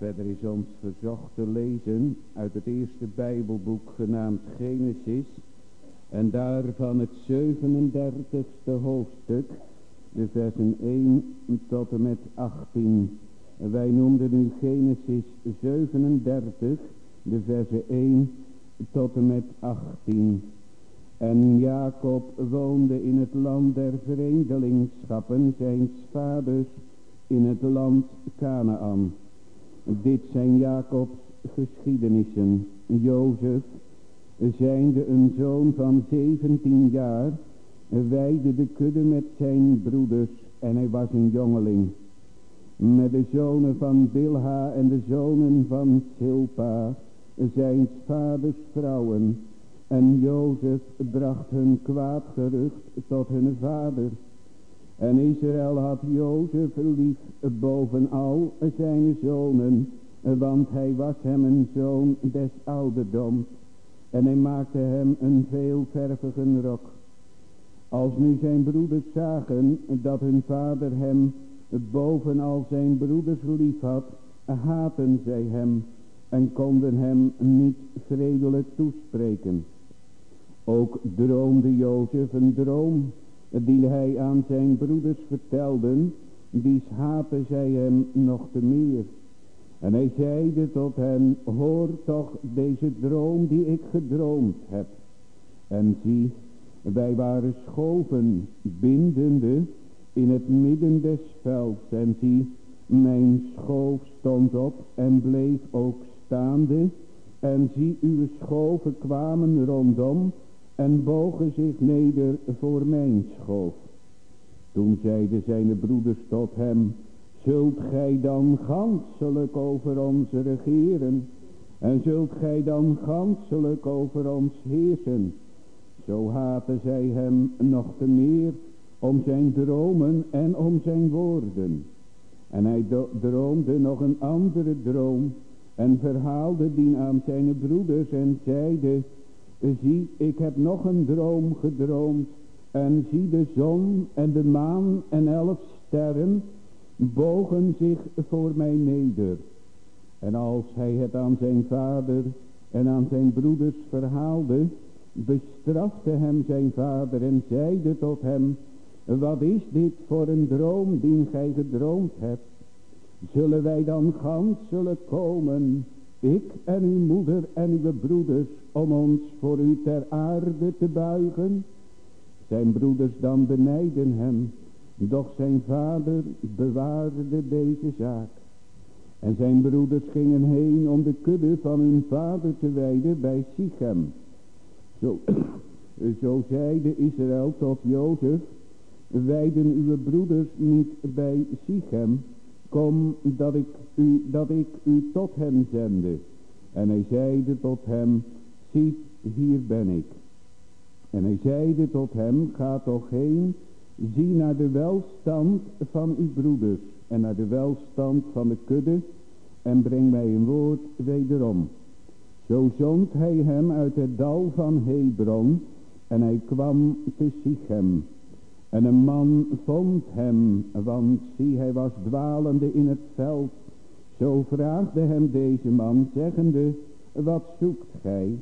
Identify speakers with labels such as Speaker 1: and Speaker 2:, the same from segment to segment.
Speaker 1: Verder is ons verzocht te lezen uit het eerste Bijbelboek genaamd Genesis. En daarvan het 37ste hoofdstuk, de versen 1 tot en met 18. Wij noemden nu Genesis 37, de versen 1 tot en met 18. En Jacob woonde in het land der vreemdelingschappen, zijn vaders in het land Canaan. Dit zijn Jacobs geschiedenissen. Jozef, zijnde een zoon van 17 jaar, weide de kudde met zijn broeders en hij was een jongeling. Met de zonen van Bilha en de zonen van Silpa, zijn vaders vrouwen. En Jozef bracht hun kwaad gerucht tot hun vader. En Israël had Jozef lief bovenal zijn zonen, want hij was hem een zoon des ouderdoms. En hij maakte hem een veelvervige rok. Als nu zijn broeders zagen dat hun vader hem bovenal zijn broeders lief had, haten zij hem en konden hem niet vredelijk toespreken. Ook droomde Jozef een droom die hij aan zijn broeders vertelde, die haatte zij hem nog te meer. En hij zeide tot hen, hoor toch deze droom die ik gedroomd heb. En zie, wij waren schoven, bindende, in het midden des velds. En zie, mijn schoof stond op en bleef ook staande. En zie, uw schoven kwamen rondom en bogen zich neder voor mijn schoof. Toen zeiden zijn broeders tot hem, zult gij dan ganselijk over ons regeren, en zult gij dan ganselijk over ons heersen. Zo haten zij hem nog te meer om zijn dromen en om zijn woorden. En hij droomde nog een andere droom en verhaalde die aan zijn broeders en zeide, Zie, ik heb nog een droom gedroomd. En zie de zon en de maan en elf sterren bogen zich voor mij neder. En als hij het aan zijn vader en aan zijn broeders verhaalde, bestrafte hem zijn vader en zeide tot hem, wat is dit voor een droom die gij gedroomd hebt? Zullen wij dan gans zullen komen ik en uw moeder en uw broeders, om ons voor u ter aarde te buigen. Zijn broeders dan benijden hem, doch zijn vader bewaarde deze zaak. En zijn broeders gingen heen om de kudde van hun vader te wijden bij Sichem. Zo, zo zeide Israël tot Jozef, wijden uw broeders niet bij Sichem, Kom dat ik u, dat ik u tot hem zende. En hij zeide tot hem, ziet hier ben ik. En hij zeide tot hem, ga toch heen, zie naar de welstand van uw broeders en naar de welstand van de kudde en breng mij een woord wederom. Zo zond hij hem uit het dal van Hebron en hij kwam te Sichem. En een man vond hem, want zie hij was dwalende in het veld. Zo vraagde hem deze man, zeggende, wat zoekt gij?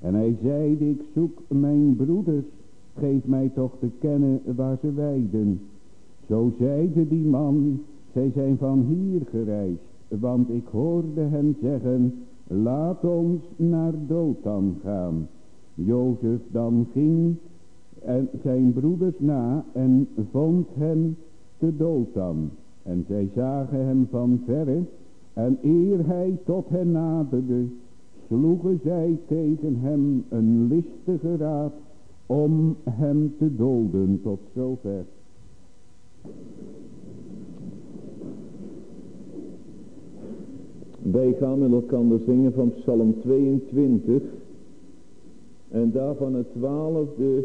Speaker 1: En hij zeide, ik zoek mijn broeders, geef mij toch te kennen waar ze weiden. Zo zeide die man, zij zijn van hier gereisd, want ik hoorde hen zeggen, laat ons naar Dothan gaan. Jozef dan ging en zijn broeders na en vond hem te Dothan. En zij zagen hem van verre en eer hij tot hen naderde, sloegen zij tegen hem een listige raad om hem te doden tot zover.
Speaker 2: Wij gaan met elkaar zingen van Psalm 22 en daarvan het twaalfde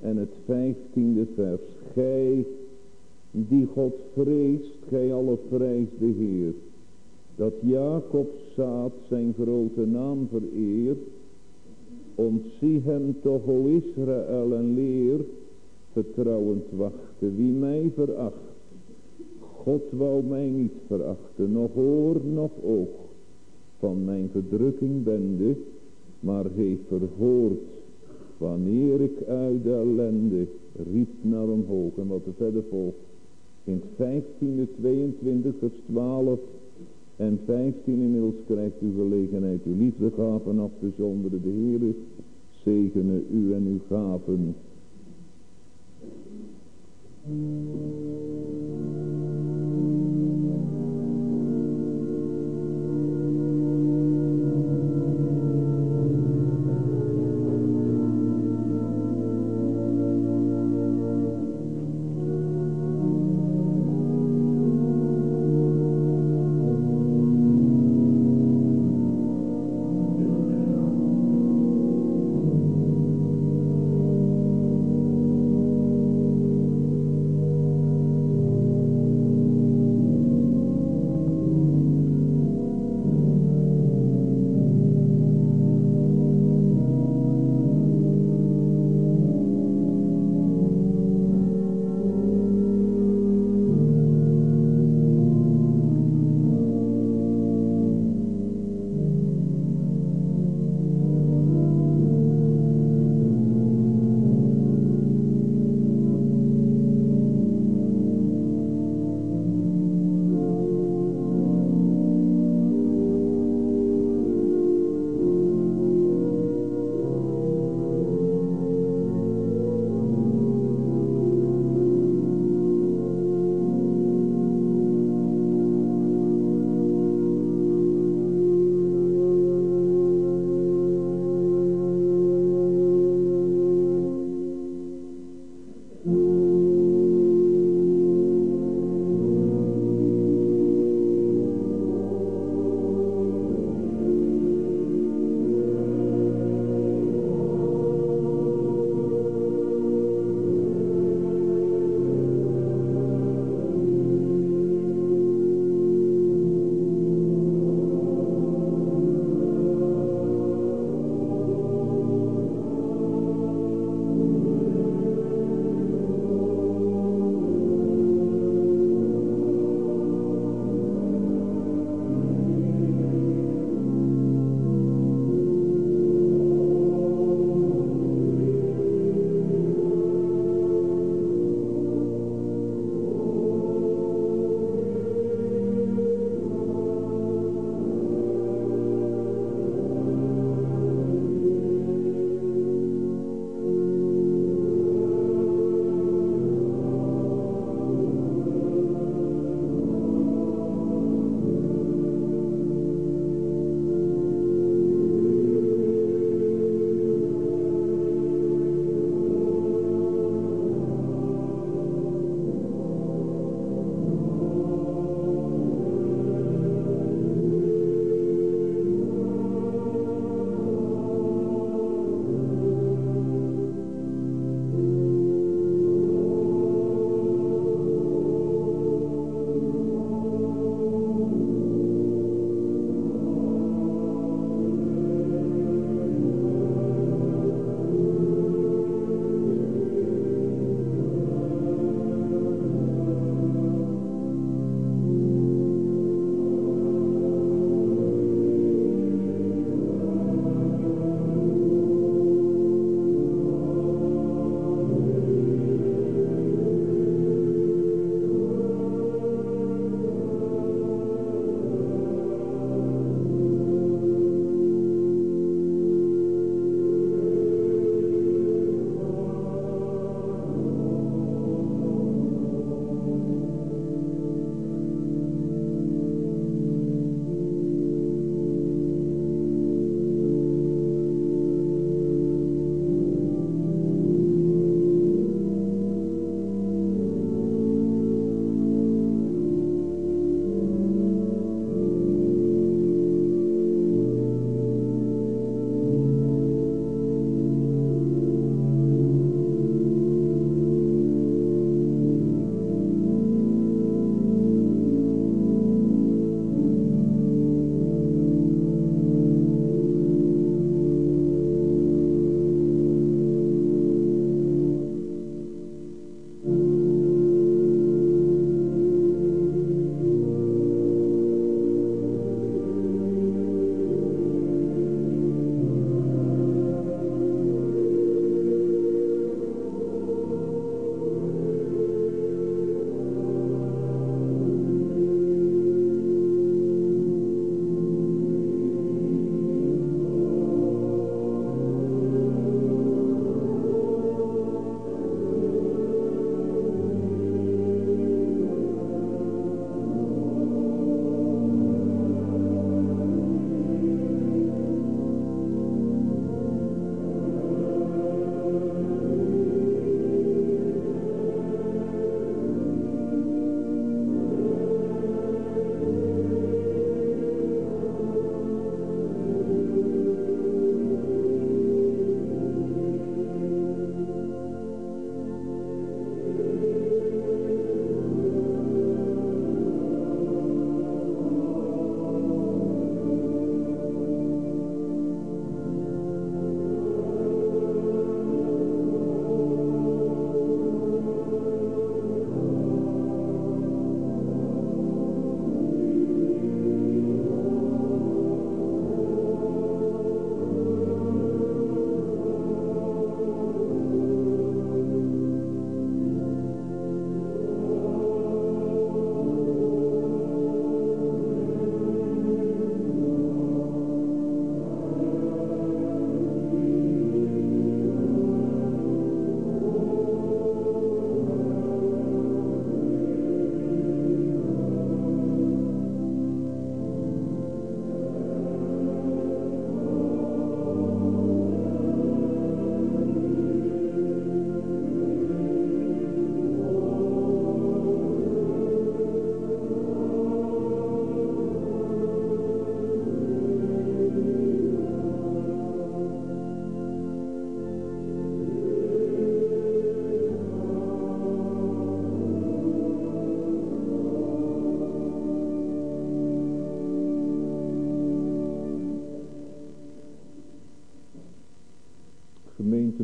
Speaker 2: en het vijftiende vers. Gij die God vreest, gij alle prijs de Heer. Dat Jacob zaad zijn grote naam vereert. Ontzie hem toch, o Israël, en leer vertrouwend wachten. Wie mij veracht, God wou mij niet verachten, nog oor, nog oog van mijn verdrukking bende, maar heeft verhoord wanneer ik uit de ellende riep naar omhoog. En wat er verder volgt. In het 15e, 22 vers 12 en 15 inmiddels krijgt u gelegenheid uw liefdegaven af te zonderen. De Heere zegene u en uw gaven.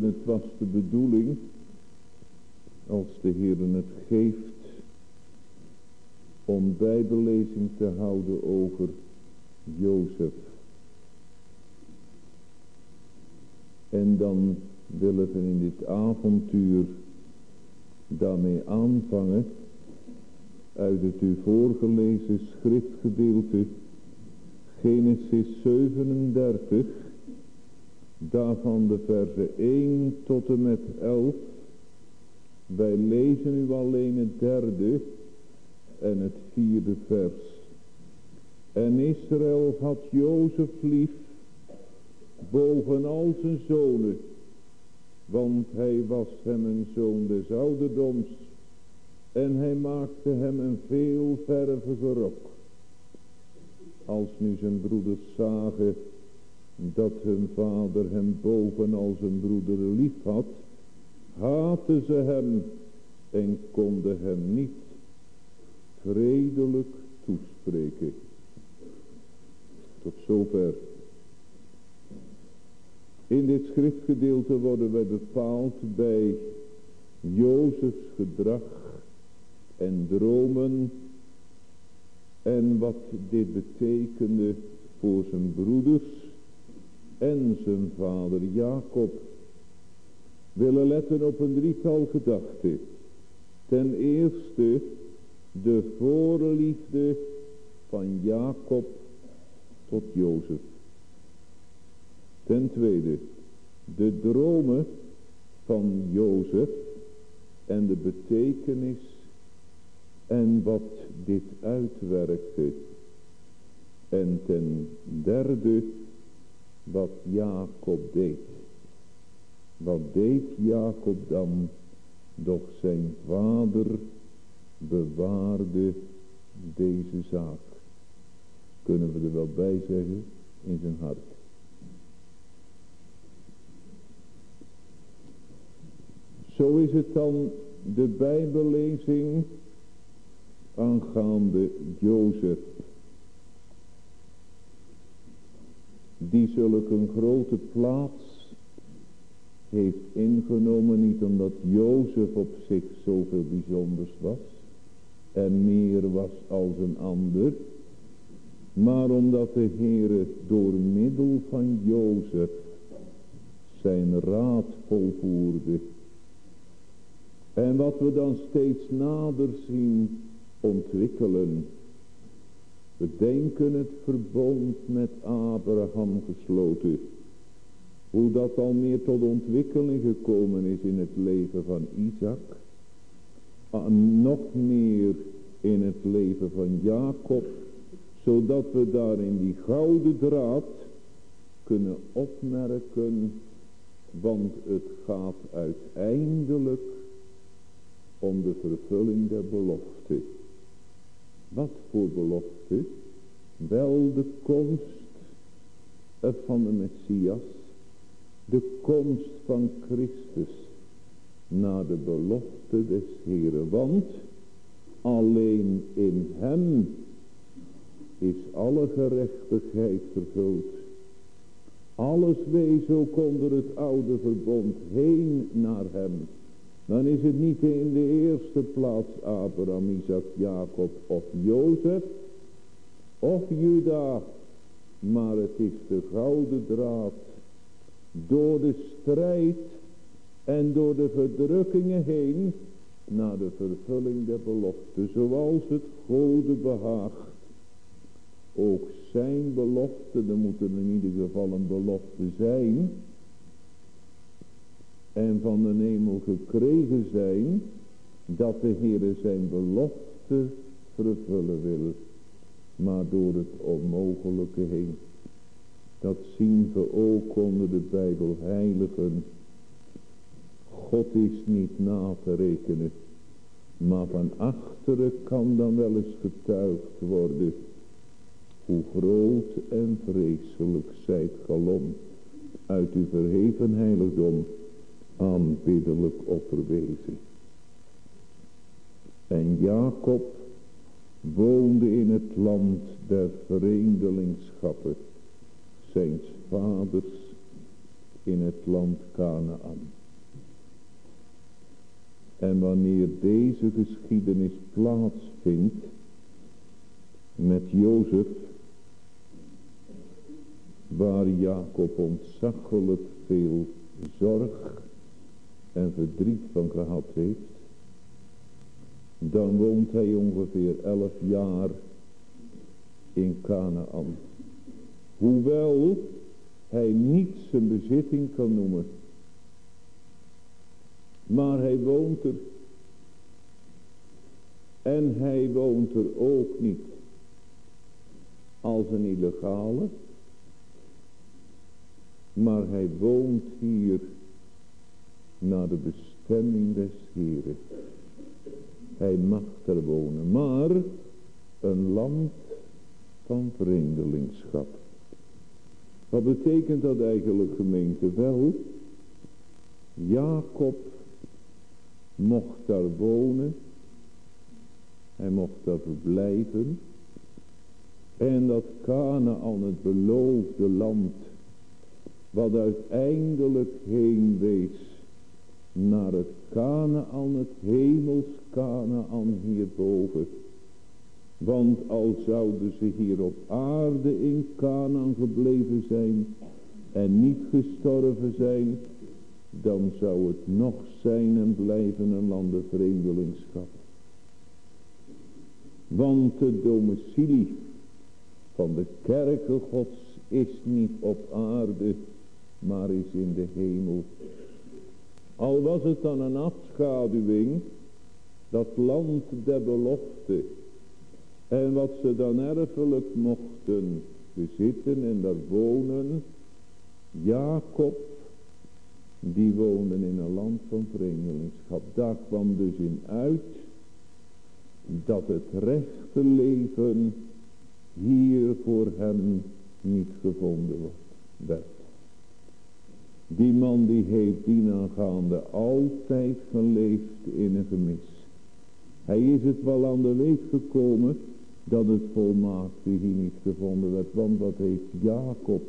Speaker 2: Het was de bedoeling, als de Heer het geeft, om bijbellezing te houden over Jozef. En dan willen we in dit avontuur daarmee aanvangen uit het u voorgelezen schriftgedeelte Genesis 37 daarvan de verse 1 tot en met 11 wij lezen u alleen het derde en het vierde vers en Israël had Jozef lief boven al zijn zonen want hij was hem een zoon des ouderdoms en hij maakte hem een veel vervige rok. Als nu zijn broeders zagen dat hun vader hem bovenal zijn broeder lief had, haatten ze hem en konden hem niet vredelijk toespreken. Tot zover. In dit schriftgedeelte worden wij bepaald bij Jozefs gedrag en dromen en wat dit betekende voor zijn broeders en zijn vader Jacob. Willen letten op een drietal gedachten. Ten eerste de voorliefde van Jacob tot Jozef. Ten tweede de dromen van Jozef en de betekenis en wat dit uitwerkte. En ten derde wat Jacob deed. Wat deed Jacob dan? Doch zijn vader bewaarde deze zaak. Kunnen we er wel bij zeggen? In zijn hart. Zo is het dan de bijbellezing aangaande Jozef. Die zulke een grote plaats heeft ingenomen. Niet omdat Jozef op zich zoveel bijzonders was. En meer was als een ander. Maar omdat de Heere door middel van Jozef zijn raad volvoerde. En wat we dan steeds nader zien ontwikkelen. We denken het verbond met Abraham gesloten. Hoe dat al meer tot ontwikkeling gekomen is in het leven van Isaac. En nog meer in het leven van Jacob. Zodat we daar in die gouden draad kunnen opmerken. Want het gaat uiteindelijk om de vervulling der belofte. Wat voor belofte? Wel de komst van de Messias. De komst van Christus. Naar de belofte des Heren. Want alleen in hem is alle gerechtigheid vervuld. Alles wees ook onder het oude verbond heen naar hem dan is het niet in de eerste plaats Abraham, Isaac, Jacob of Jozef of Juda, maar het is de gouden draad door de strijd en door de verdrukkingen heen naar de vervulling der belofte, zoals het Gode behaagt. Ook zijn belofte, er moeten in ieder geval een belofte zijn, en van de hemel gekregen zijn, dat de Heer zijn belofte vervullen wil, maar door het onmogelijke heen. Dat zien we ook onder de Bijbel heiligen. God is niet na te rekenen, maar van achteren kan dan wel eens getuigd worden. Hoe groot en vreselijk zijt galom uit uw verheven heiligdom aanbiddelijk opperwezen. En Jacob woonde in het land der vreemdelingschappen, zijns vaders in het land Canaan. En wanneer deze geschiedenis plaatsvindt met Jozef, waar Jacob ontzaglijk veel zorg en verdriet van gehad heeft, dan woont hij ongeveer elf jaar in Canaan. Hoewel hij niet zijn bezitting kan noemen. Maar hij woont er. En hij woont er ook niet als een illegale. Maar hij woont hier naar de bestemming des Heren. Hij mag er wonen, maar een land van vreemdelingschap. Wat betekent dat eigenlijk gemeente? Wel, Jacob mocht daar wonen. Hij mocht daar verblijven. En dat Canaan, het beloofde land, wat uiteindelijk heen wees naar het Canaan, het hemels Canaan hierboven. Want al zouden ze hier op aarde in Canaan gebleven zijn en niet gestorven zijn, dan zou het nog zijn en blijven een landen vreemdelingschap. Want de domicilie van de kerken gods is niet op aarde, maar is in de hemel. Al was het dan een afschaduwing, dat land der belofte, en wat ze dan erfelijk mochten bezitten en daar wonen. Jacob, die woonde in een land van vreemdelingschap. Daar kwam dus in uit dat het rechte leven hier voor hem niet gevonden werd. Die man die heeft dienaangaande altijd geleefd in een gemis. Hij is het wel aan de weet gekomen dat het volmaakte hier niet gevonden werd. Want wat heeft Jacob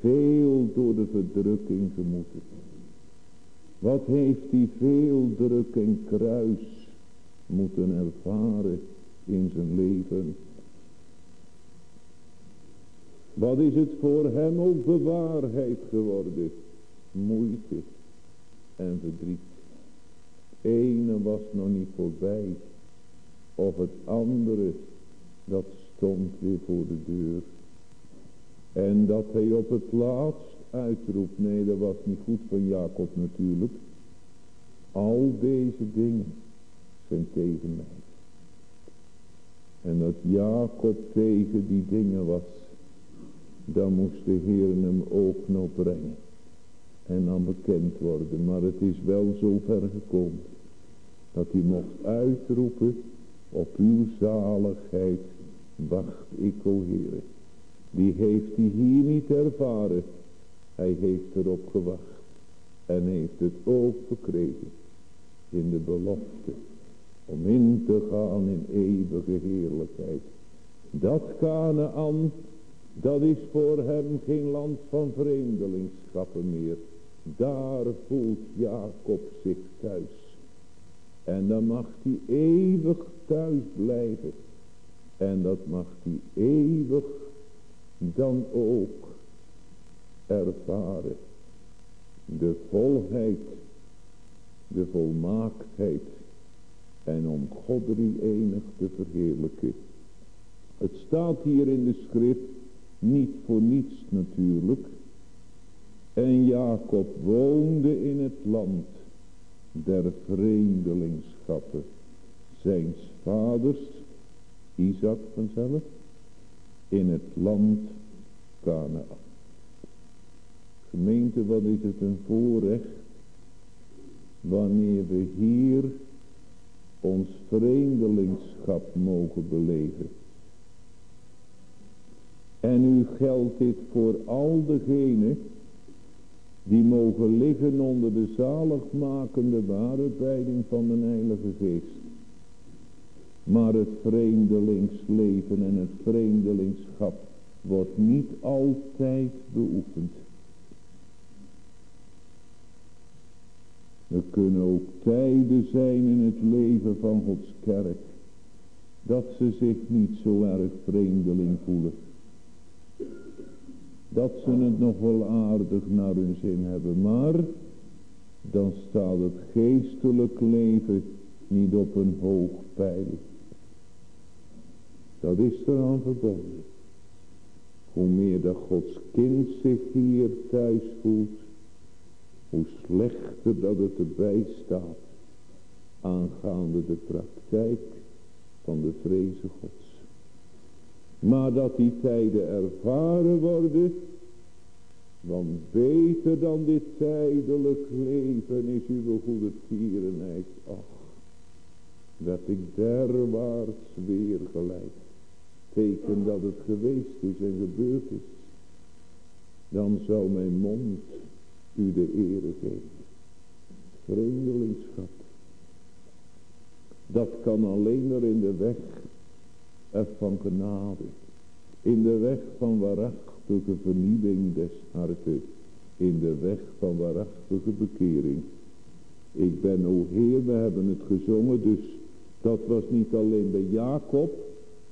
Speaker 2: veel door de verdrukking gemoeten. Wat heeft hij veel druk en kruis moeten ervaren in zijn leven. Wat is het voor hem ook bewaarheid geworden? Moeite en verdriet. Ene was nog niet voorbij. Of het andere, dat stond weer voor de deur. En dat hij op het laatst uitroept, nee dat was niet goed van Jacob natuurlijk. Al deze dingen zijn tegen mij. En dat Jacob tegen die dingen was, dan moest de Heer hem ook nog brengen. En dan bekend worden. Maar het is wel zo ver gekomen. Dat hij mocht uitroepen op uw zaligheid wacht ik, o Heere. Die heeft hij hier niet ervaren. Hij heeft erop gewacht. En heeft het ook verkregen. In de belofte. Om in te gaan in eeuwige heerlijkheid. Dat Canaan. Dat is voor hem geen land van vreemdelingschappen meer. Daar voelt Jacob zich thuis. En dan mag hij eeuwig thuis blijven. En dat mag hij eeuwig dan ook ervaren. De volheid, de volmaaktheid. En om God drie enig te verheerlijken. Het staat hier in de schrift, niet voor niets natuurlijk. En Jacob woonde in het land der vreemdelingschappen zijns vaders, Isaac vanzelf, in het land Canaan. Gemeente, wat is het een voorrecht wanneer we hier ons vreemdelingschap mogen beleven. En nu geldt dit voor al degenen die mogen liggen onder de zaligmakende waarheiding van de Heilige Geest. Maar het vreemdelingsleven en het vreemdelingschap wordt niet altijd beoefend. Er kunnen ook tijden zijn in het leven van Gods kerk dat ze zich niet zo erg vreemdeling voelen. Dat ze het nog wel aardig naar hun zin hebben. Maar dan staat het geestelijk leven niet op een hoog pijl. Dat is eraan verbonden. Hoe meer dat Gods kind zich hier thuis voelt, hoe slechter dat het erbij staat aangaande de praktijk van de vreze Gods. Maar dat die tijden ervaren worden, want beter dan dit tijdelijk leven is uw goede tierenheid. Ach, dat ik derwaarts weer geleid. Teken dat het geweest is en gebeurd is. Dan zou mijn mond u de ere geven. Vreemdelingschap. Dat kan alleen maar in de weg van genade. In de weg van waarachtige vernieuwing des harten. In de weg van waarachtige bekering. Ik ben, o Heer, we hebben het gezongen, dus dat was niet alleen bij Jacob,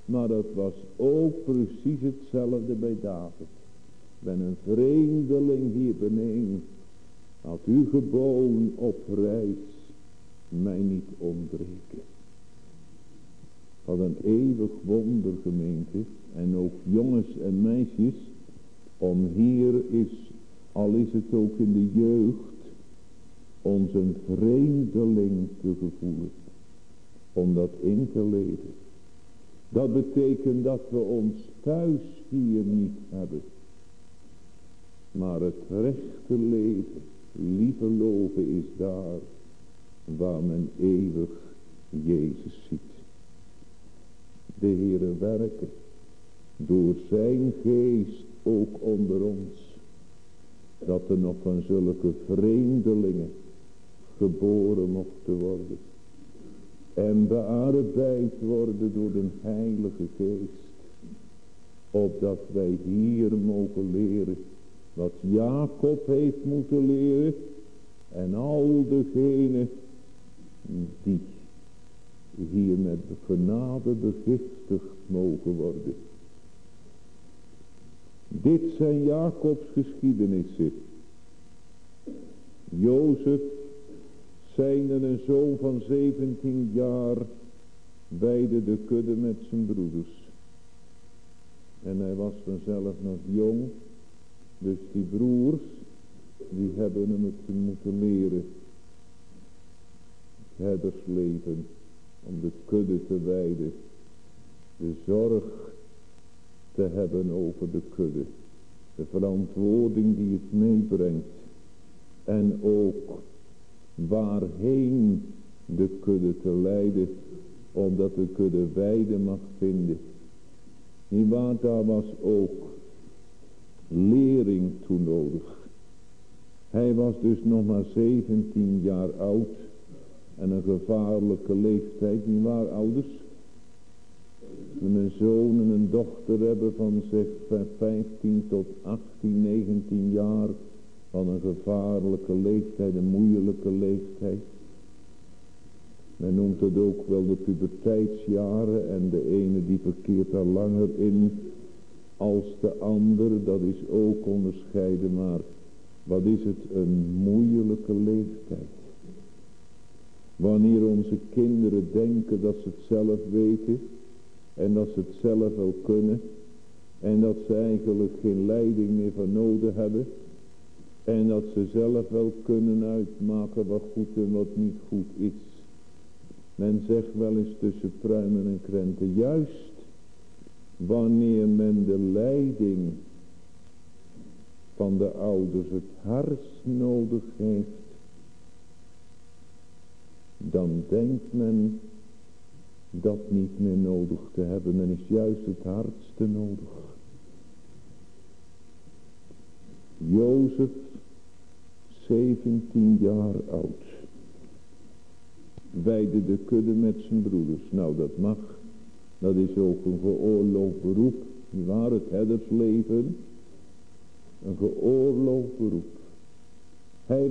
Speaker 2: maar dat was ook precies hetzelfde bij David. Ben een vreemdeling hier beneden. Had u geboon op reis mij niet ontbreken. Wat een eeuwig wonder gemeente. En ook jongens en meisjes. Om hier is, al is het ook in de jeugd. Ons een vreemdeling te gevoelen. Om dat in te leven. Dat betekent dat we ons thuis hier niet hebben. Maar het rechte leven, lieve loven is daar waar men eeuwig Jezus ziet. De Heere werken door zijn geest ook onder ons. Dat er nog van zulke vreemdelingen geboren mochten worden en bearbeid worden door de heilige geest. Opdat wij hier mogen leren wat Jacob heeft moeten leren. En al degenen die hier met genade begiftigd mogen worden. Dit zijn Jacobs geschiedenissen. Jozef zijnde een zoon van 17 jaar weide de kudde met zijn broeders. En hij was vanzelf nog jong, dus die broers, die hebben hem het moeten leren. Het herdersleven, om de kudde te wijden. De zorg te hebben over de kudde. De verantwoording die het meebrengt. En ook waarheen de kudde te leiden, omdat de kudde weide mag vinden. Daar was ook lering toe nodig. Hij was dus nog maar 17 jaar oud en een gevaarlijke leeftijd, niet waar ouders? We een zoon en een dochter hebben van zeg 15 tot 18, 19 jaar, van een gevaarlijke leeftijd, een moeilijke leeftijd. Men noemt het ook wel de puberteitsjaren en de ene die verkeert daar langer in als de ander. Dat is ook onderscheiden, maar wat is het een moeilijke leeftijd. Wanneer onze kinderen denken dat ze het zelf weten en dat ze het zelf wel kunnen en dat ze eigenlijk geen leiding meer van nodig hebben en dat ze zelf wel kunnen uitmaken wat goed en wat niet goed is. Men zegt wel eens tussen pruimen en krenten. Juist wanneer men de leiding van de ouders het hart nodig heeft. Dan denkt men dat niet meer nodig te hebben. Dan is juist het hardste nodig. Jozef 17 jaar oud. Weide de kudde met zijn broeders. Nou dat mag. Dat is ook een geoorloofd beroep. Die waar het herdersleven. Een geoorloofd beroep. Hij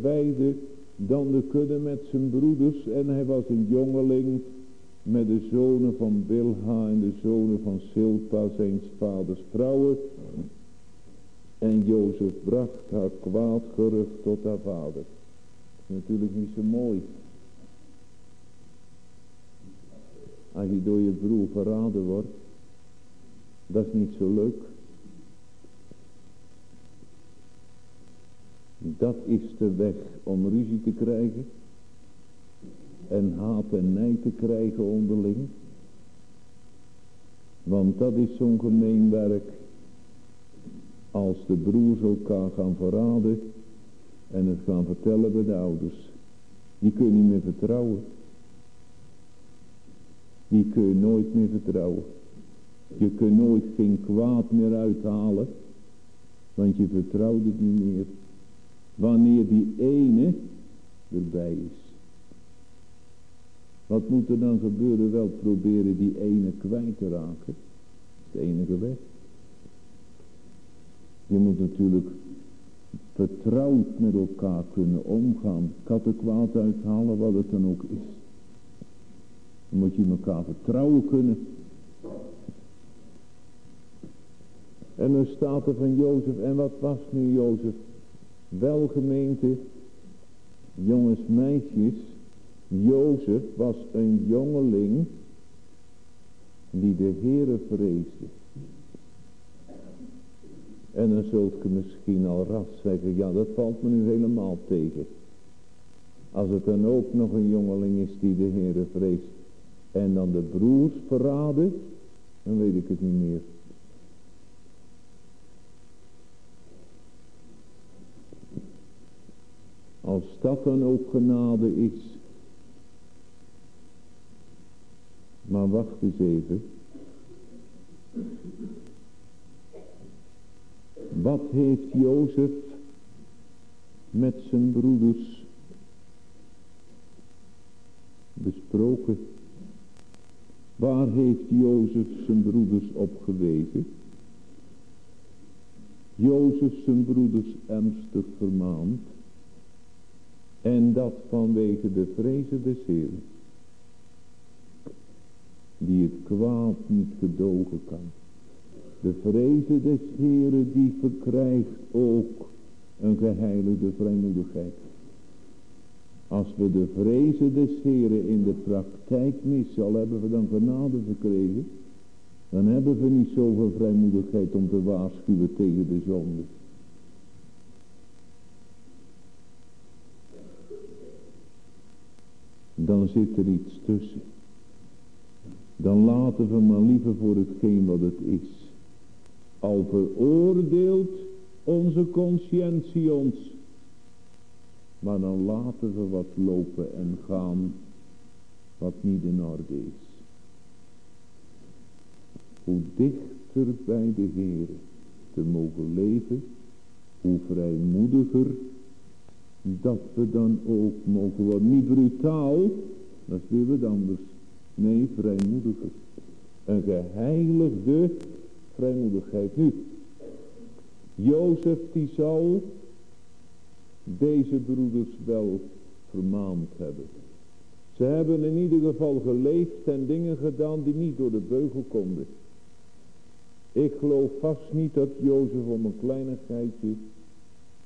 Speaker 2: weide dan de kudde met zijn broeders en hij was een jongeling met de zonen van Bilha en de zonen van Silpa, zijn vaders vrouwen. En Jozef bracht haar kwaad gerucht tot haar vader. Natuurlijk niet zo mooi. Als je door je broer verraden wordt. Dat is niet zo leuk. Dat is de weg om ruzie te krijgen. En haat en nijd te krijgen onderling. Want dat is zo'n gemeen werk. Als de broers elkaar gaan verraden. En het gaan vertellen bij de ouders. Die kun je niet meer vertrouwen. Die kun je nooit meer vertrouwen. Je kunt nooit geen kwaad meer uithalen. Want je vertrouwt het niet meer. Wanneer die ene erbij is. Wat moet er dan gebeuren? Wel proberen die ene kwijt te raken. De enige weg. Je moet natuurlijk vertrouwd met elkaar kunnen omgaan. kwaad uithalen wat het dan ook is. Dan moet je elkaar vertrouwen kunnen. En dan staat er van Jozef. En wat was nu Jozef? Wel gemeente, jongens, meisjes. Jozef was een jongeling die de Heere vreesde. En dan zult je misschien al ras zeggen, ja dat valt me nu helemaal tegen. Als het dan ook nog een jongeling is die de Heere vreest. En dan de broers verraden, dan weet ik het niet meer. Als dat dan ook genade is. Maar wacht eens even. Wat heeft Jozef met zijn broeders besproken? Waar heeft Jozef zijn broeders op gewezen? Jozef zijn broeders ernstig vermaand. En dat vanwege de vrezen des. Die het kwaad niet gedogen kan. De vrezen des die verkrijgt ook een geheiligde vrijmoedigheid. Als we de vrezen des Heren in de praktijk missen, al hebben we dan genade verkregen, dan hebben we niet zoveel vrijmoedigheid om te waarschuwen tegen de zonde. Dan zit er iets tussen. Dan laten we maar liever voor hetgeen wat het is. Al veroordeelt onze conscientie ons maar dan laten we wat lopen en gaan wat niet in orde is. Hoe dichter bij de Heer te mogen leven, hoe vrijmoediger dat we dan ook mogen worden. Niet brutaal, dat is weer wat anders. Nee, vrijmoediger. Een geheiligde vrijmoedigheid. Nu, Jozef die zal deze broeders wel vermaand hebben. Ze hebben in ieder geval geleefd en dingen gedaan die niet door de beugel konden. Ik geloof vast niet dat Jozef om een kleinigheidje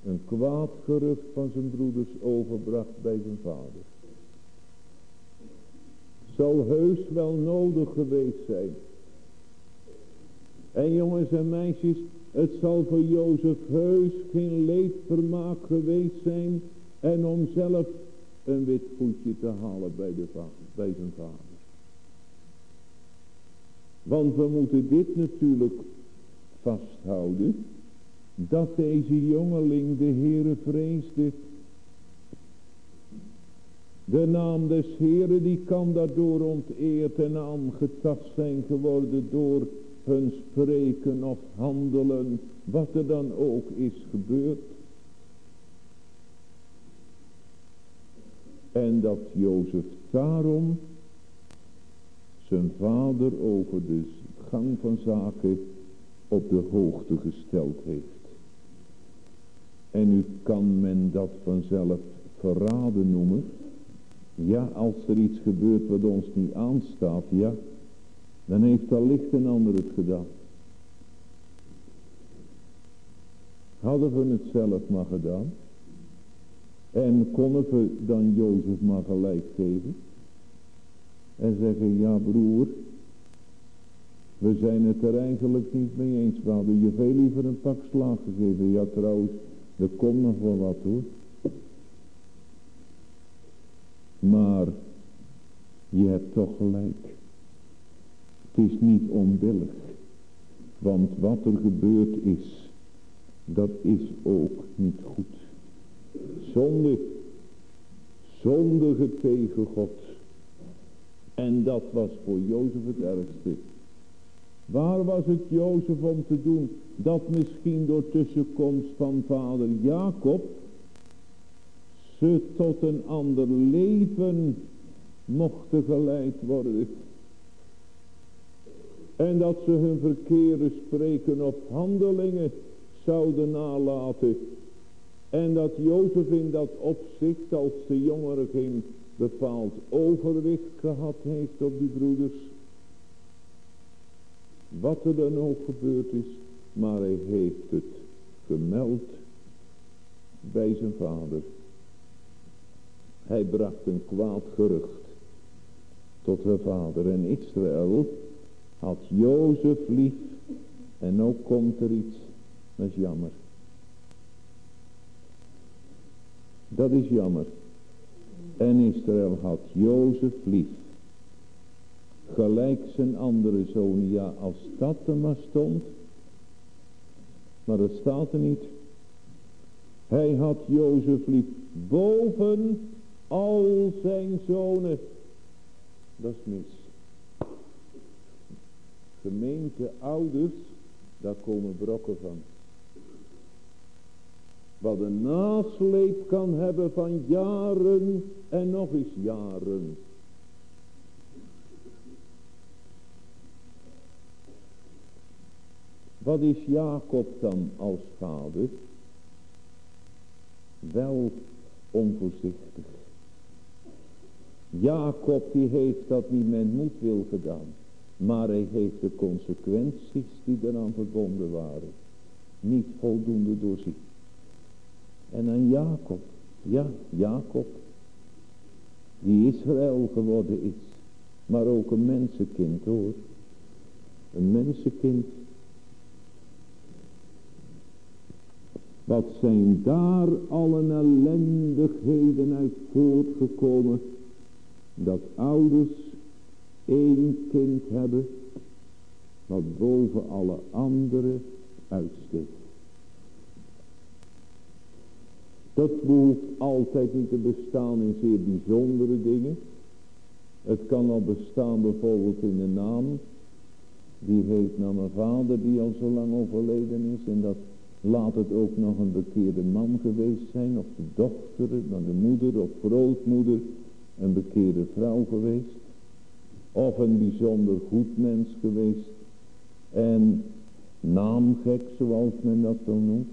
Speaker 2: een kwaad gerucht van zijn broeders overbracht bij zijn vader. Zal heus wel nodig geweest zijn. En jongens en meisjes, het zal voor Jozef heus geen leedvermaak geweest zijn. En om zelf een wit voetje te halen bij, de bij zijn vader. Want we moeten dit natuurlijk vasthouden. Dat deze jongeling de Heere vreesde. De naam des Heeren die kan daardoor onteerd en aangetast zijn geworden door hun spreken of handelen, wat er dan ook is gebeurd. En dat Jozef daarom zijn vader over de gang van zaken op de hoogte gesteld heeft. En nu kan men dat vanzelf verraden noemen. Ja, als er iets gebeurt wat ons niet aanstaat, ja, dan heeft allicht een ander het gedaan. Hadden we het zelf maar gedaan. En konden we dan Jozef maar gelijk geven. En zeggen, ja broer, we zijn het er eigenlijk niet mee eens. We hadden je veel liever een pak slaag gegeven. Ja trouwens, komt nog wel wat hoor. Maar je hebt toch gelijk. Het is niet onbillig. Want wat er gebeurd is, dat is ook niet goed. Zonde, zondige tegen God. En dat was voor Jozef het ergste. Waar was het Jozef om te doen dat misschien door tussenkomst van vader Jacob ze tot een ander leven mochten geleid worden. En dat ze hun verkeerde spreken of handelingen zouden nalaten. En dat Jozef in dat opzicht als de jongere geen bepaald overwicht gehad heeft op die broeders. Wat er dan ook gebeurd is, maar hij heeft het gemeld bij zijn vader. Hij bracht een kwaad gerucht tot zijn vader. En Israël had Jozef lief. En ook komt er iets, dat is jammer. Dat is jammer. En Israël had Jozef lief. Gelijk zijn andere zonen. Ja, als dat er maar stond. Maar dat staat er niet. Hij had Jozef lief boven al zijn zonen. Dat is mis. Gemeente ouders, daar komen brokken van. Wat een nasleep kan hebben van jaren en nog eens jaren. Wat is Jacob dan als vader? Wel onvoorzichtig. Jacob die heeft dat niet met moed wil gedaan. Maar hij heeft de consequenties die eraan verbonden waren. Niet voldoende doorzien. En aan Jacob. Ja, Jacob. Die Israël geworden is. Maar ook een mensenkind hoor. Een mensenkind. Wat zijn daar allen ellendigheden uit voortgekomen dat ouders één kind hebben wat boven alle anderen uitsteekt. Dat behoeft altijd niet te bestaan in zeer bijzondere dingen. Het kan al bestaan bijvoorbeeld in de naam. Die heet naar mijn vader die al zo lang overleden is. En dat laat het ook nog een bekeerde man geweest zijn. Of de dochter, dan de moeder of grootmoeder een bekeerde vrouw geweest. Of een bijzonder goed mens geweest. En naamgek zoals men dat zo noemt.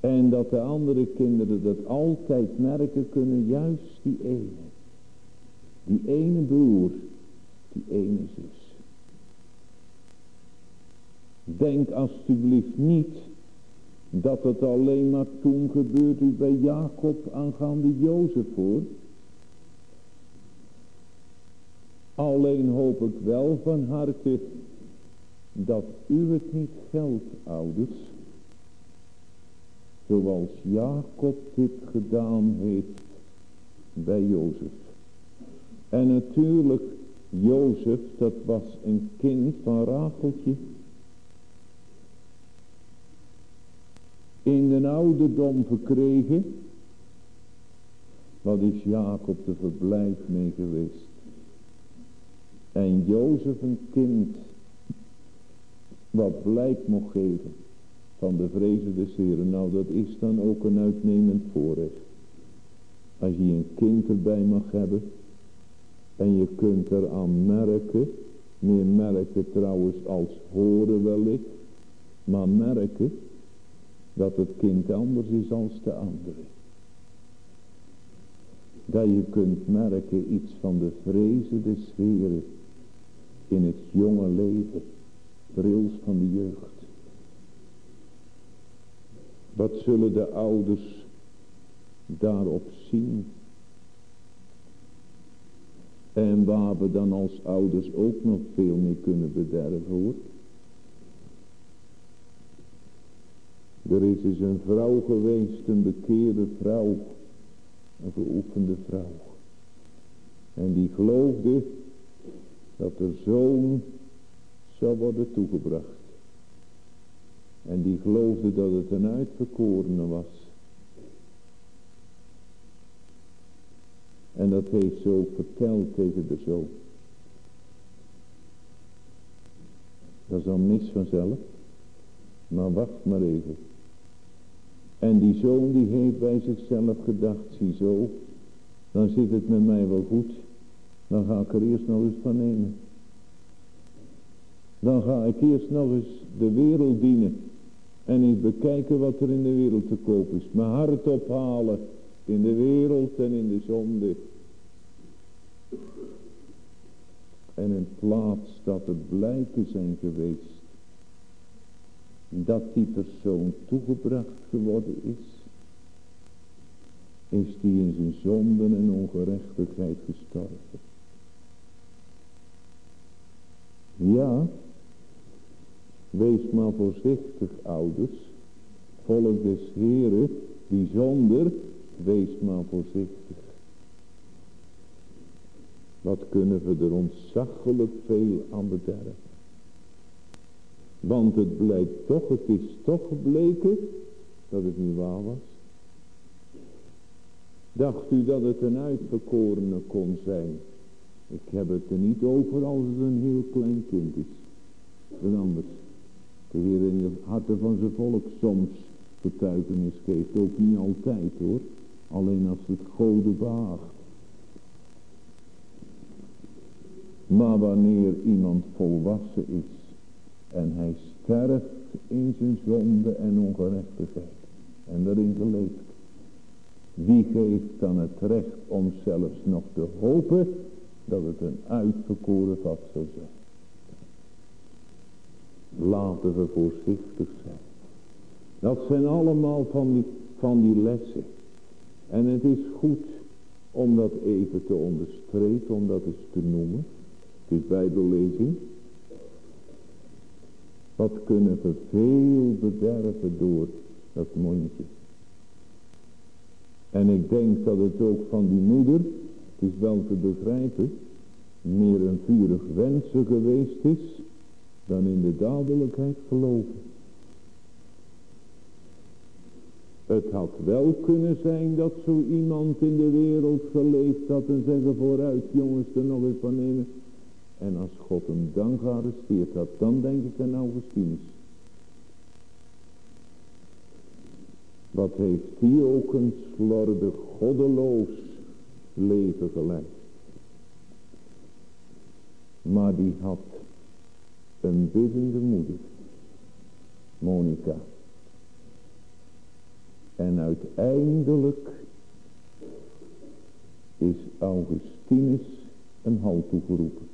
Speaker 2: En dat de andere kinderen dat altijd merken kunnen. Juist die ene. Die ene broer. Die ene zus. Denk alsjeblieft niet dat het alleen maar toen gebeurd is bij Jacob aangaande Jozef hoor. Alleen hoop ik wel van harte dat u het niet geldt, ouders. Zoals Jacob dit gedaan heeft bij Jozef. En natuurlijk, Jozef, dat was een kind van Racheltje. In de ouderdom verkregen. Wat is Jacob de verblijf mee geweest? En Jozef een kind wat blijk mocht geven van de vrezen des Heren. Nou dat is dan ook een uitnemend voorrecht. Als je een kind erbij mag hebben en je kunt eraan merken, meer merken trouwens als horen wellicht, maar merken dat het kind anders is als de andere. dat je kunt merken iets van de vrezen des Heren in het jonge leven, brils van de jeugd. Wat zullen de ouders daarop zien? En waar we dan als ouders ook nog veel mee kunnen bederven hoor. Er is eens een vrouw geweest, een bekeerde vrouw, een geoefende vrouw. En die geloofde dat de zoon zou worden toegebracht. En die geloofde dat het een uitverkorene was. En dat heeft ze ook verteld tegen de zoon. Dat is al mis vanzelf. Maar wacht maar even. En die zoon die heeft bij zichzelf gedacht, ziezo, dan zit het met mij wel goed. Dan ga ik er eerst nog eens van nemen. Dan ga ik eerst nog eens de wereld dienen. En eens bekijken wat er in de wereld te koop is. Mijn hart ophalen in de wereld en in de zonde. En in plaats dat het blijken zijn geweest dat die persoon toegebracht geworden is, is die in zijn zonden en ongerechtigheid gestorven. Ja, wees maar voorzichtig ouders, volk des Heren, bijzonder, wees maar voorzichtig. Wat kunnen we er ontzaglijk veel aan bederven. Want het blijkt toch, het is toch gebleken dat het niet waar was. Dacht u dat het een uitverkorene kon zijn? Ik heb het er niet over als het een heel klein kind is. Dan anders. De Heer in de harten van zijn volk soms getuigenis geeft. Ook niet altijd hoor. Alleen als het gode behaagt. Maar wanneer iemand volwassen is en hij sterft in zijn zonde en ongerechtigheid. En daarin geleefd. Wie geeft dan het recht om zelfs nog te hopen dat het een uitverkoren vat zou zijn. Laten we voorzichtig zijn. Dat zijn allemaal van die, van die lessen. En het is goed om dat even te onderstrepen, om dat eens te noemen. Het is bijbellezing. Wat kunnen we veel bederven door dat mondje. En ik denk dat het ook van die moeder, het is wel te begrijpen, meer een vurig wensen geweest is dan in de dadelijkheid geloven. Het had wel kunnen zijn dat zo iemand in de wereld geleefd had en zeggen vooruit jongens er nog eens van nemen. En als God hem dan gearresteerd had, dan denk ik aan Augustinus. Wat heeft hij ook een slordig, goddeloos leven geleid. Maar die had een biddende moeder, Monica. En uiteindelijk is Augustinus een halt toegeroepen.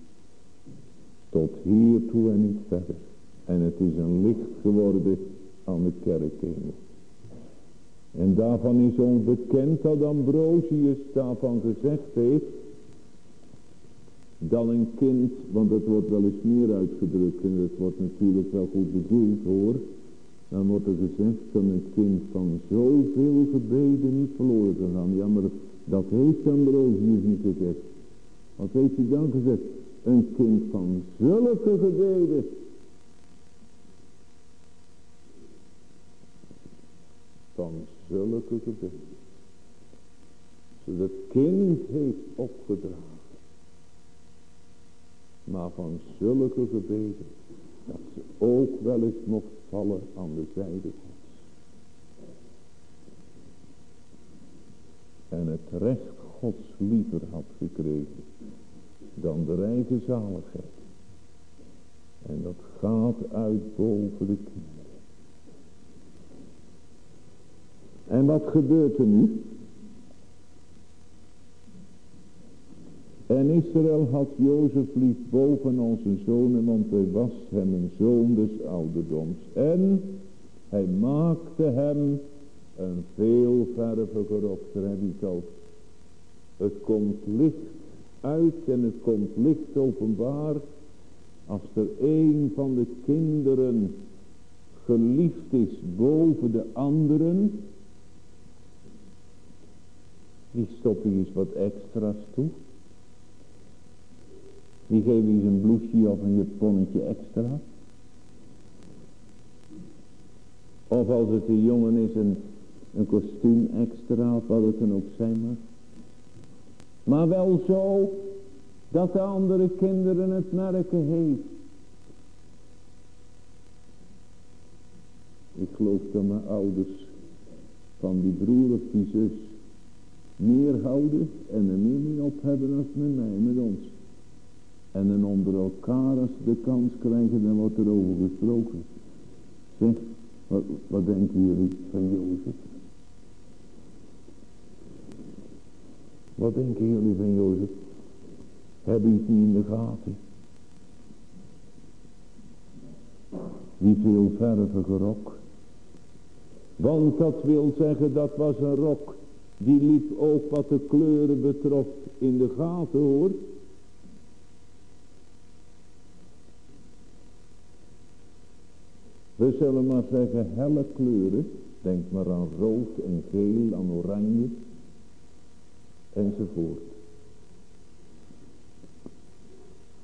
Speaker 2: Tot hiertoe en niet verder. En het is een licht geworden aan de kerkhemel. En daarvan is ons bekend dat Ambrosius daarvan gezegd heeft. Dan een kind, want het wordt wel eens meer uitgedrukt en het wordt natuurlijk wel goed bedoeld hoor. Dan wordt er gezegd dat een kind van zoveel gebeden niet verloren kan gaan. Dat heeft Ambrosius niet gezegd. Wat heeft hij dan gezegd? Een kind van zulke gebeden. Van zulke gebeden. Zodat het kind heeft opgedragen. Maar van zulke gebeden. Dat ze ook wel eens mocht vallen aan de zijde gods. En het recht gods liever had gekregen dan de eigen zaligheid. En dat gaat uit boven de kinderen. En wat gebeurt er nu? En Israël had Jozef lief boven onze zonen, want hij was hem een zoon des ouderdoms. En hij maakte hem een veel verviger op, daar heb het al. Het komt licht uit en het komt licht openbaar als er een van de kinderen geliefd is boven de anderen, die stop je eens wat extra's toe. Die geef je eens een bloesje of een japonnetje extra. Of als het een jongen is, een, een kostuum extra, of wat het dan ook zijn mag. Maar wel zo dat de andere kinderen het merken heeft. Ik geloof dat mijn ouders van die broer of die zus meer houden en er meer mee op hebben als met mij, met ons. En dan onder elkaar als ze de kans krijgen, dan wordt er over gesproken. Zeg, wat, wat denken jullie van Jozef? Wat denken jullie van Jozef? Hebben je het niet in de gaten? Die veelvervige rok. Want dat wil zeggen, dat was een rok. Die liep ook wat de kleuren betrof in de gaten hoor. We zullen maar zeggen helle kleuren. Denk maar aan rood en geel, aan oranje. Enzovoort.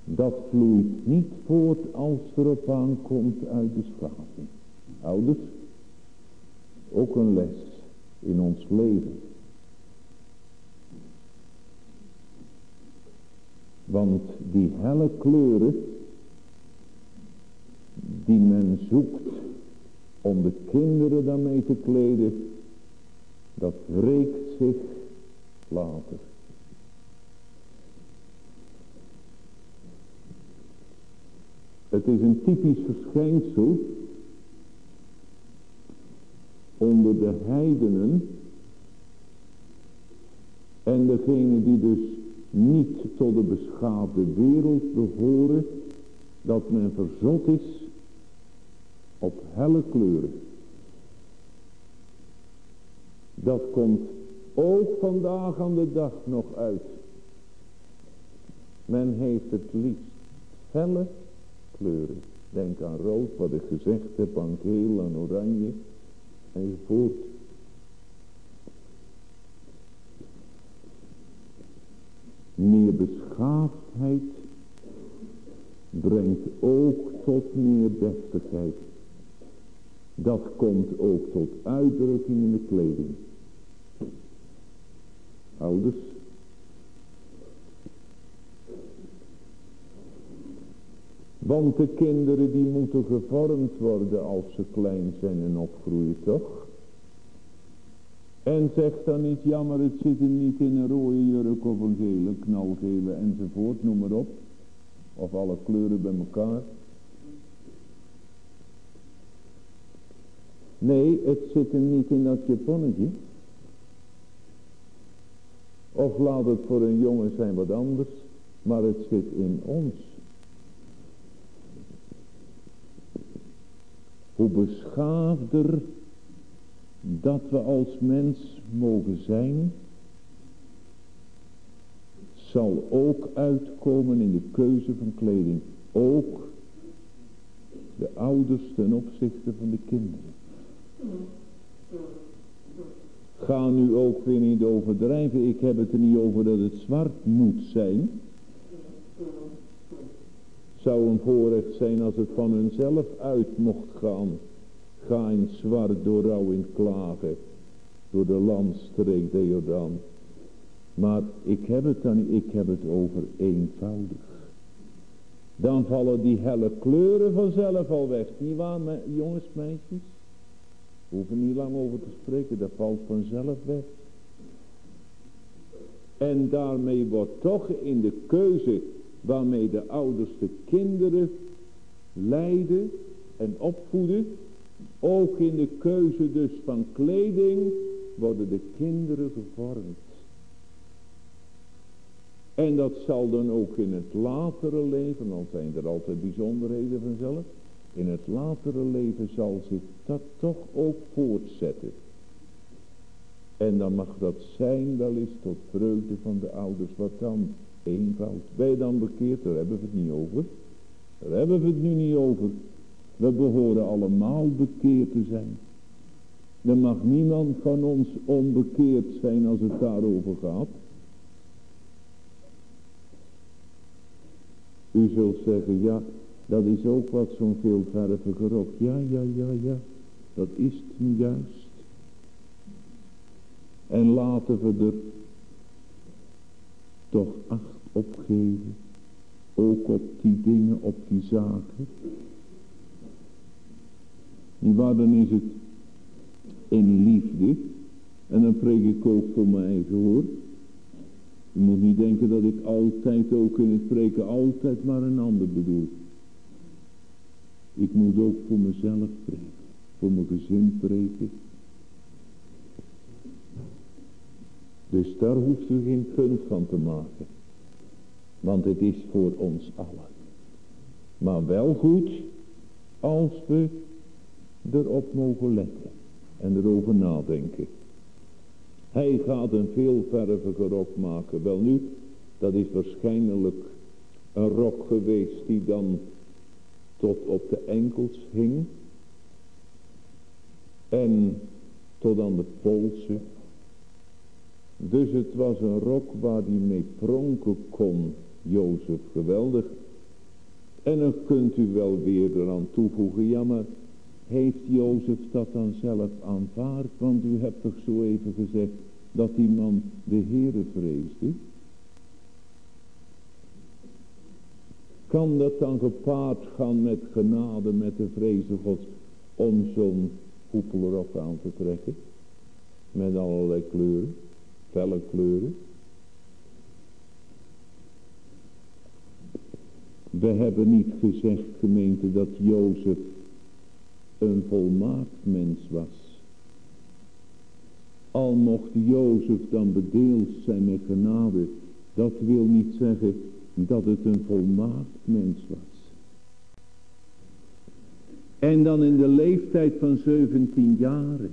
Speaker 2: Dat vloeit niet voort als er op aankomt uit de schade. Ouders, ook een les in ons leven. Want die helle kleuren die men zoekt om de kinderen daarmee te kleden, dat wreekt zich later. Het is een typisch verschijnsel onder de heidenen en degene die dus niet tot de beschaafde wereld behoren, dat men verzot is op helle kleuren. Dat komt ook vandaag aan de dag nog uit. Men heeft het liefst helle kleuren. Denk aan rood, wat ik gezegd heb, aan geel, aan oranje enzovoort. Meer beschaafdheid brengt ook tot meer deftigheid. Dat komt ook tot uitdrukking in de kleding. Ouders. Want de kinderen die moeten gevormd worden als ze klein zijn en opgroeien toch? En zegt dan niet, jammer het zit hem niet in een rode jurk of een gele, knalgele enzovoort, noem maar op. Of alle kleuren bij elkaar. Nee, het zit hem niet in dat japonnetje. Of laat het voor een jongen zijn wat anders. Maar het zit in ons. Hoe beschaafder dat we als mens mogen zijn. Zal ook uitkomen in de keuze van kleding. Ook de ouders ten opzichte van de kinderen. Ga nu ook weer niet overdrijven. Ik heb het er niet over dat het zwart moet zijn. Zou een voorrecht zijn als het van hunzelf uit mocht gaan. Ga in zwart door rouw in klagen. Door de landstreek de Jordaan. Maar ik heb het dan niet. Ik heb het over eenvoudig. Dan vallen die helle kleuren vanzelf al weg. Niet waar, jongens, meisjes? We hoeven niet lang over te spreken, dat valt vanzelf weg. En daarmee wordt toch in de keuze waarmee de ouders de kinderen leiden en opvoeden, ook in de keuze dus van kleding, worden de kinderen gevormd. En dat zal dan ook in het latere leven, dan zijn er altijd bijzonderheden vanzelf. In het latere leven zal zich dat toch ook voortzetten. En dan mag dat zijn wel eens tot vreugde van de ouders. Wat dan? Eenvoud. Ben je dan bekeerd? Daar hebben we het niet over. Daar hebben we het nu niet over. We behoren allemaal bekeerd te zijn. Er mag niemand van ons onbekeerd zijn als het daarover gaat. U zult zeggen, ja, dat is ook wat zo'n veelvervige rok. Ja, ja, ja, ja, dat is het nu juist. En laten we er toch acht op geven. Ook op die dingen, op die zaken. En waar dan is het in liefde. En dan preek ik ook voor mijn eigen hoor. Je moet niet denken dat ik altijd ook in het preken altijd maar een ander bedoel. Ik moet ook voor mezelf preken. Voor mijn gezin preken. Dus daar hoeft u geen punt van te maken. Want het is voor ons allen. Maar wel goed als we erop mogen letten. En erover nadenken. Hij gaat een veelvervige rok maken. Wel nu, dat is waarschijnlijk een rok geweest die dan tot op de enkels hing. En tot aan de polsen. Dus het was een rok waar hij mee pronken kon, Jozef, geweldig. En dan kunt u wel weer eraan toevoegen, ja maar heeft Jozef dat dan zelf aanvaard? Want u hebt toch zo even gezegd dat die man de Heere vreesde? Kan dat dan gepaard gaan met genade, met de vreze gods, om zo'n hoepelrok aan te trekken? Met allerlei kleuren, felle kleuren. We hebben niet gezegd, gemeente, dat Jozef een volmaakt mens was. Al mocht Jozef dan bedeeld zijn met genade, dat wil niet zeggen dat het een volmaakt mens was. En dan in de leeftijd van 17 jaren,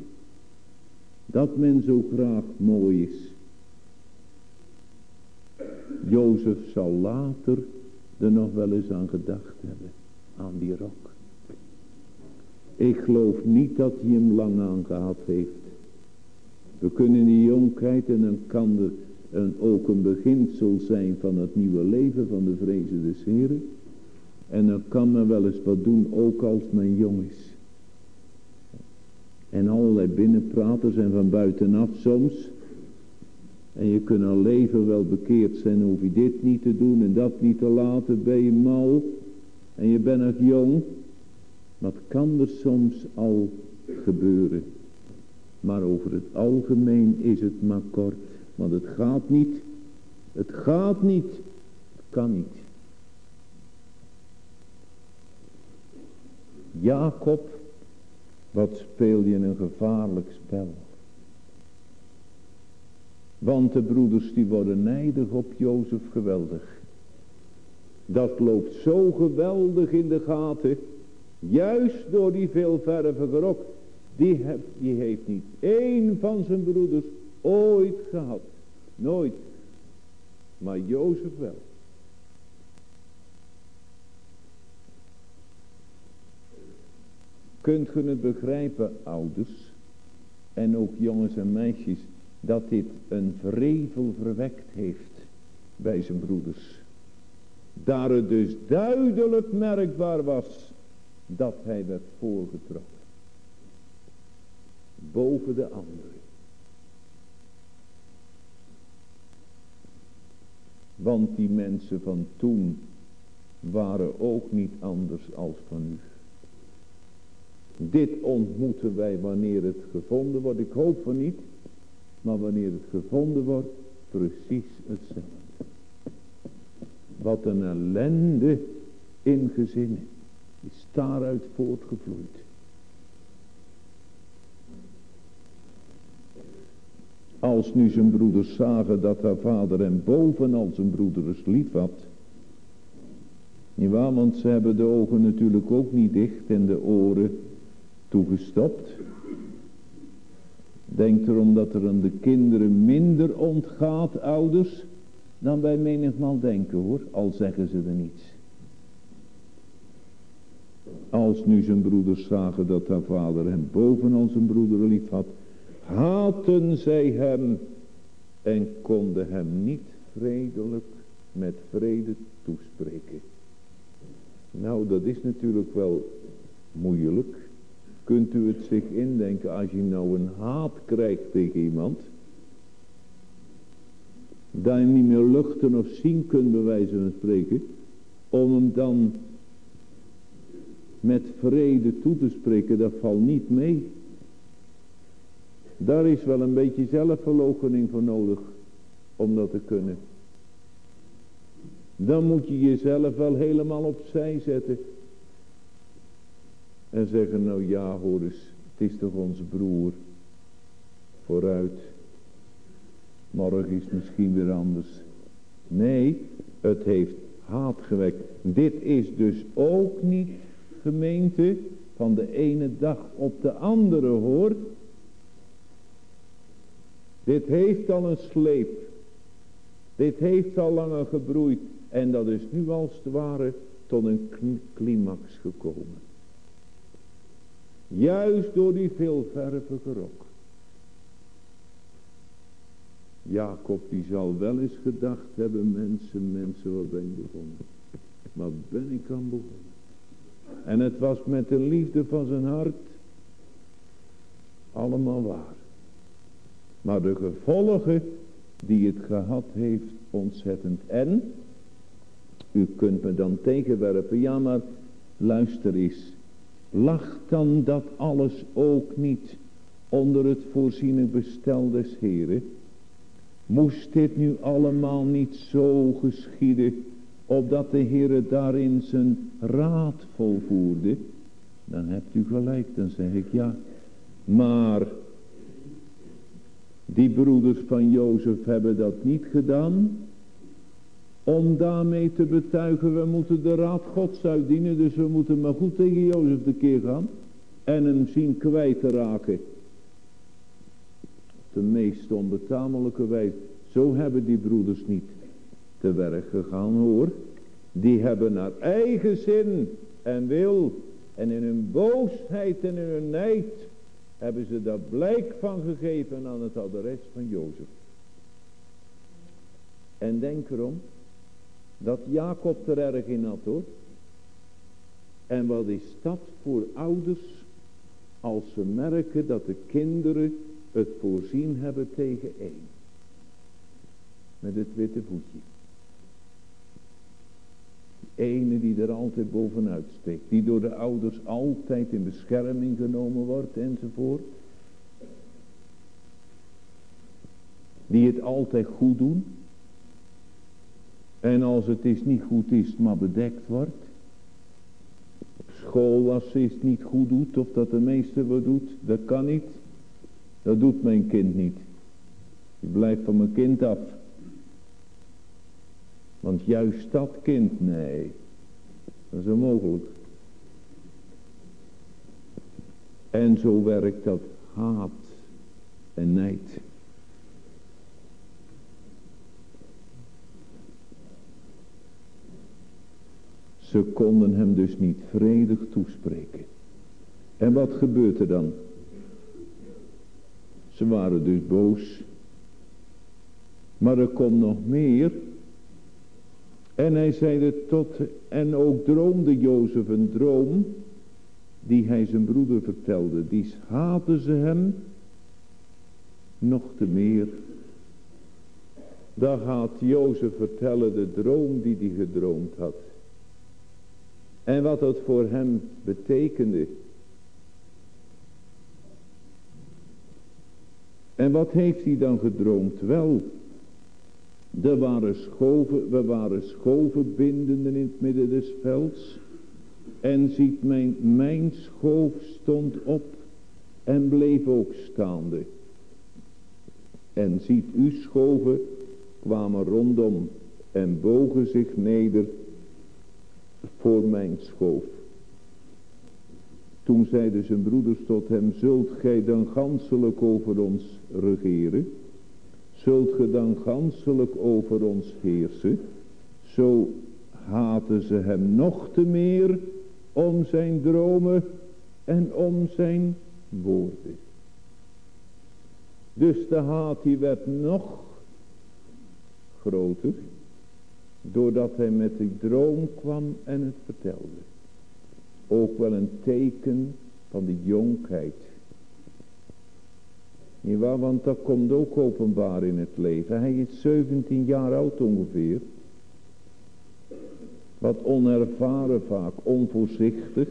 Speaker 2: dat men zo graag mooi is. Jozef zal later er nog wel eens aan gedacht hebben, aan die rok. Ik geloof niet dat hij hem lang aangehad heeft. We kunnen die jonkheid en dan kan er een, ook een beginsel zijn van het nieuwe leven van de vrezen des Heren. En dan kan men wel eens wat doen, ook als men jong is. En allerlei binnenpraters en van buitenaf soms. En je kunt al leven wel bekeerd zijn, hoef je dit niet te doen en dat niet te laten, ben je mal. En je bent nog jong. Wat kan er soms al gebeuren? Maar over het algemeen is het maar kort. Want het gaat niet. Het gaat niet. Het kan niet. Jacob, wat speel je een gevaarlijk spel. Want de broeders die worden nijdig op Jozef geweldig. Dat loopt zo geweldig in de gaten. Juist door die veelvervige rok. Die, die heeft niet één van zijn broeders ooit gehad. Nooit. Maar Jozef wel. Kunt u het begrijpen, ouders, en ook jongens en meisjes, dat dit een vrevel verwekt heeft bij zijn broeders. Daar het dus duidelijk merkbaar was dat hij werd voorgetrokken. Boven de anderen. Want die mensen van toen waren ook niet anders als van u. Dit ontmoeten wij wanneer het gevonden wordt. Ik hoop van niet. Maar wanneer het gevonden wordt, precies hetzelfde. Wat een ellende in gezinnen is daaruit voortgevloeid. Als nu zijn broeders zagen dat haar vader hem bovenal zijn broeders lief had. Nietwaar, want ze hebben de ogen natuurlijk ook niet dicht en de oren toegestopt. Denk erom dat er aan de kinderen minder ontgaat, ouders, dan wij menigmaal denken hoor, al zeggen ze er niets. Als nu zijn broeders zagen dat haar vader hem bovenal zijn broeder lief had, haatten zij hem en konden hem niet vredelijk met vrede toespreken. Nou, dat is natuurlijk wel moeilijk. Kunt u het zich indenken als je nou een haat krijgt tegen iemand. Dat je niet meer luchten of zien kunt bij wijze spreken. Om hem dan met vrede toe te spreken, dat valt niet mee. Daar is wel een beetje zelfverloochening voor nodig om dat te kunnen. Dan moet je jezelf wel helemaal opzij zetten. En zeggen, nou ja hoor eens, het is toch onze broer. Vooruit. Morgen is misschien weer anders. Nee, het heeft haat gewekt. Dit is dus ook niet gemeente van de ene dag op de andere hoor. Dit heeft al een sleep. Dit heeft al langer gebroeid. En dat is nu als het ware tot een climax gekomen. Juist door die veelvervige rok. Jacob die zal wel eens gedacht hebben, mensen, mensen, wat ben ik begonnen. Maar ben ik aan begonnen. En het was met de liefde van zijn hart allemaal waar. Maar de gevolgen die het gehad heeft ontzettend. En, u kunt me dan tegenwerpen, ja maar luister eens. Lacht dan dat alles ook niet onder het voorziene bestel des Heren? Moest dit nu allemaal niet zo geschieden opdat de Heere daarin zijn raad volvoerde, dan hebt u gelijk, dan zeg ik ja. Maar die broeders van Jozef hebben dat niet gedaan, om daarmee te betuigen, we moeten de raad gods uitdienen, dus we moeten maar goed tegen Jozef de keer gaan en hem zien kwijt te raken. De meest onbetamelijke wijze. Zo hebben die broeders niet te werk gegaan hoor. Die hebben naar eigen zin en wil en in hun boosheid en in hun nijd hebben ze daar blijk van gegeven aan het adres van Jozef. En denk erom dat Jacob er erg in had hoor. En wat is dat voor ouders als ze merken dat de kinderen het voorzien hebben tegen één. Met het witte voetje ene die er altijd bovenuit steekt. Die door de ouders altijd in bescherming genomen wordt enzovoort. Die het altijd goed doen. En als het is niet goed is, maar bedekt wordt. Op school als ze het niet goed doet, of dat de meester wat doet, dat kan niet. Dat doet mijn kind niet. Die blijft van mijn kind af. Want juist dat kind, nee, dat is onmogelijk. En zo werkt dat haat en nijd. Ze konden hem dus niet vredig toespreken. En wat gebeurt er dan? Ze waren dus boos. Maar er komt nog meer. En hij zeide tot, en ook droomde Jozef een droom, die hij zijn broeder vertelde. Die haatten ze hem nog te meer. Dan gaat Jozef vertellen de droom die hij gedroomd had. En wat dat voor hem betekende. En wat heeft hij dan gedroomd? Wel, er waren schoven, we waren schovenbindenden in het midden des velds. En ziet mijn, mijn schoof stond op en bleef ook staande. En ziet u schoven kwamen rondom en bogen zich neder voor mijn schoof. Toen zeiden zijn broeders tot hem, zult gij dan ganselijk over ons regeren? Zult ge dan ganselijk over ons heersen? Zo haten ze hem nog te meer om zijn dromen en om zijn woorden. Dus de haat die werd nog groter, doordat hij met die droom kwam en het vertelde. Ook wel een teken van de jonkheid. Waar, want dat komt ook openbaar in het leven. Hij is 17 jaar oud ongeveer. Wat onervaren vaak, onvoorzichtig.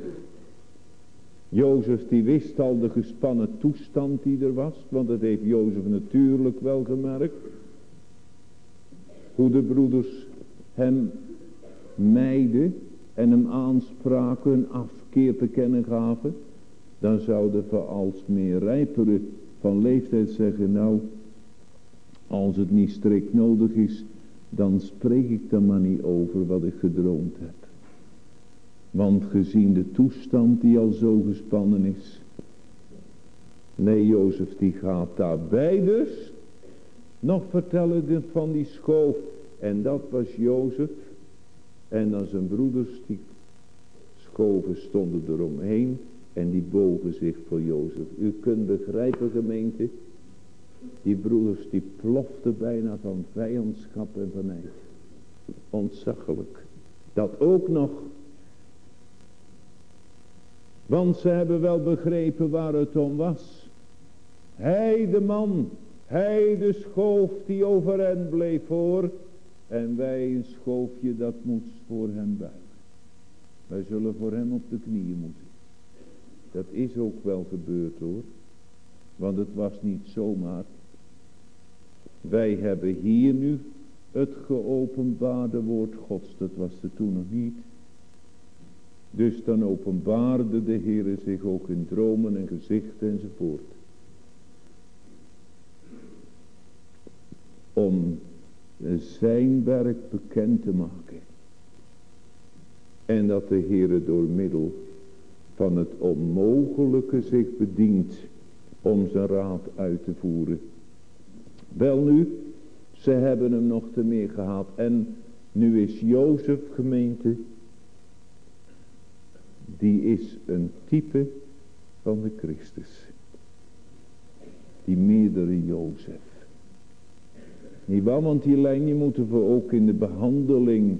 Speaker 2: Jozef die wist al de gespannen toestand die er was. Want dat heeft Jozef natuurlijk wel gemerkt. Hoe de broeders hem mijden en hem aanspraken, afkeer te kennen gaven. Dan zouden we als meer rijpere van leeftijd zeggen, nou, als het niet strikt nodig is, dan spreek ik er maar niet over wat ik gedroomd heb. Want gezien de toestand die al zo gespannen is. Nee, Jozef die gaat daarbij dus nog vertellen van die schoof. En dat was Jozef. En dan zijn broeders die schoven stonden eromheen. En die bogen zich voor Jozef. U kunt begrijpen gemeente. Die broeders die ploften bijna van vijandschap en neid. Ontzaglijk. Dat ook nog. Want ze hebben wel begrepen waar het om was. Hij de man. Hij de schoof die over hen bleef voor. En wij een schoofje dat moet voor hem buigen. Wij zullen voor hem op de knieën moeten. Dat is ook wel gebeurd hoor. Want het was niet zomaar. Wij hebben hier nu het geopenbaarde woord gods. Dat was er toen nog niet. Dus dan openbaarde de Heer zich ook in dromen en gezichten enzovoort. Om zijn werk bekend te maken. En dat de Heer door middel van het onmogelijke zich bedient om zijn raad uit te voeren. Wel nu, ze hebben hem nog te meer gehad. En nu is Jozef gemeente, die is een type van de Christus. Die meerdere Jozef. Niet waar, want die lijn moeten we ook in de behandeling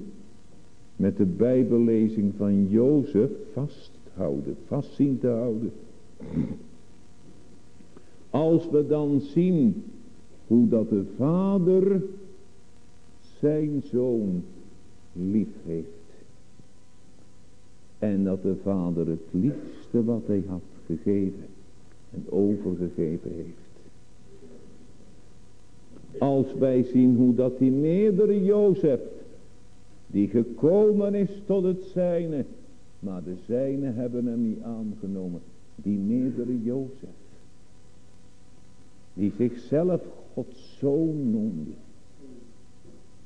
Speaker 2: met de bijbellezing van Jozef vasthouden, vast zien te houden. Als we dan zien hoe dat de vader zijn zoon lief heeft. En dat de vader het liefste wat hij had gegeven en overgegeven heeft. Als wij zien hoe dat die meerdere Jozef, die gekomen is tot het zijne, maar de zijne hebben hem niet aangenomen. Die meerdere Jozef, die zichzelf Gods zoon noemde.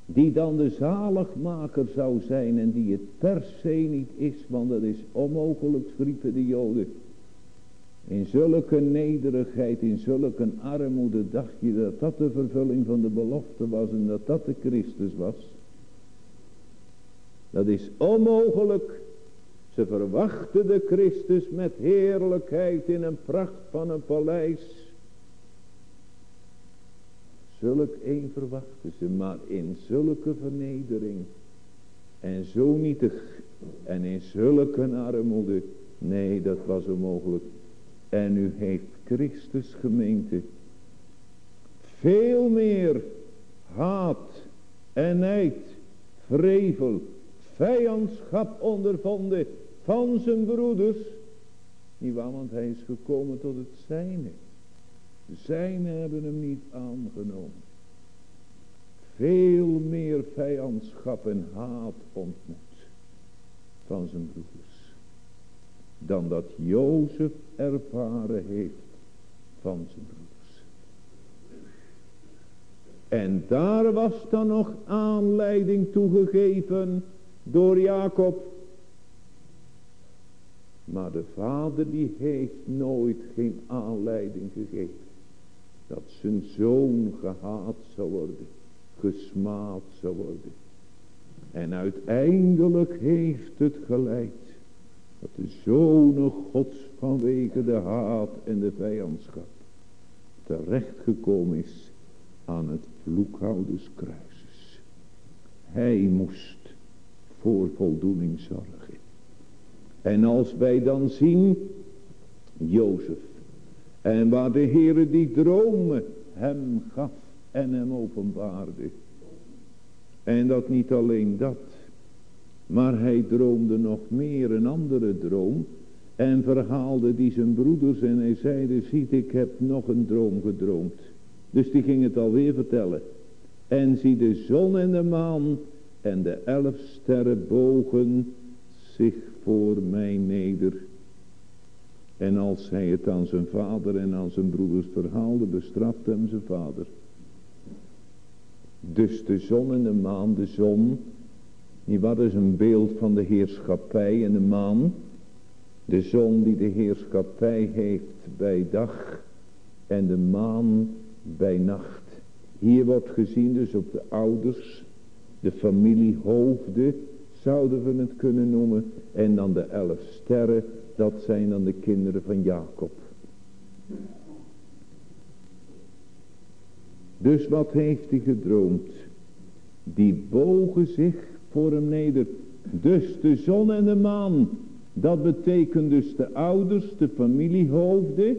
Speaker 2: Die dan de zaligmaker zou zijn en die het per se niet is, want dat is onmogelijk, schriepen de Joden. In zulke nederigheid, in zulke armoede dacht je dat dat de vervulling van de belofte was en dat dat de Christus was. Dat is onmogelijk. Ze verwachten de Christus met heerlijkheid in een pracht van een paleis. Zulk een verwachten ze, maar in zulke vernedering. En zo nietig. En in zulke armoede. Nee, dat was onmogelijk. En u heeft Christus gemeente veel meer haat en nijd, vrevel, vijandschap ondervonden van zijn broeders. Niet waar, want hij is gekomen tot het zijne. De zijne hebben hem niet aangenomen. Veel meer vijandschap en haat ontmoet van zijn broeders dan dat Jozef ervaren heeft van zijn broeders. En daar was dan nog aanleiding toegegeven door Jacob. Maar de vader die heeft nooit geen aanleiding gegeven. Dat zijn zoon gehaat zou worden. Gesmaad zou worden. En uiteindelijk heeft het geleid. Dat de zonen gods vanwege de haat en de vijandschap. Terechtgekomen is aan het vloekhouderskruises. Hij moest voor voldoening zorgen. En als wij dan zien, Jozef, en waar de Heere die dromen hem gaf en hem openbaarde. En dat niet alleen dat, maar hij droomde nog meer een andere droom. En verhaalde die zijn broeders en hij zeide, ziet ik heb nog een droom gedroomd. Dus die ging het alweer vertellen. En zie de zon en de maan en de elf sterren bogen zich voor mij neder. En als hij het aan zijn vader en aan zijn broeders verhaalde, bestrafte hem zijn vader. Dus de zon en de maan, de zon, die wat is een beeld van de heerschappij en de maan. De zon die de heerschappij heeft bij dag en de maan bij nacht. Hier wordt gezien dus op de ouders, de familiehoofden, zouden we het kunnen noemen. En dan de elf sterren, dat zijn dan de kinderen van Jacob. Dus wat heeft hij gedroomd? Die bogen zich voor hem neder. Dus de zon en de maan. Dat betekent dus de ouders, de familiehoofden.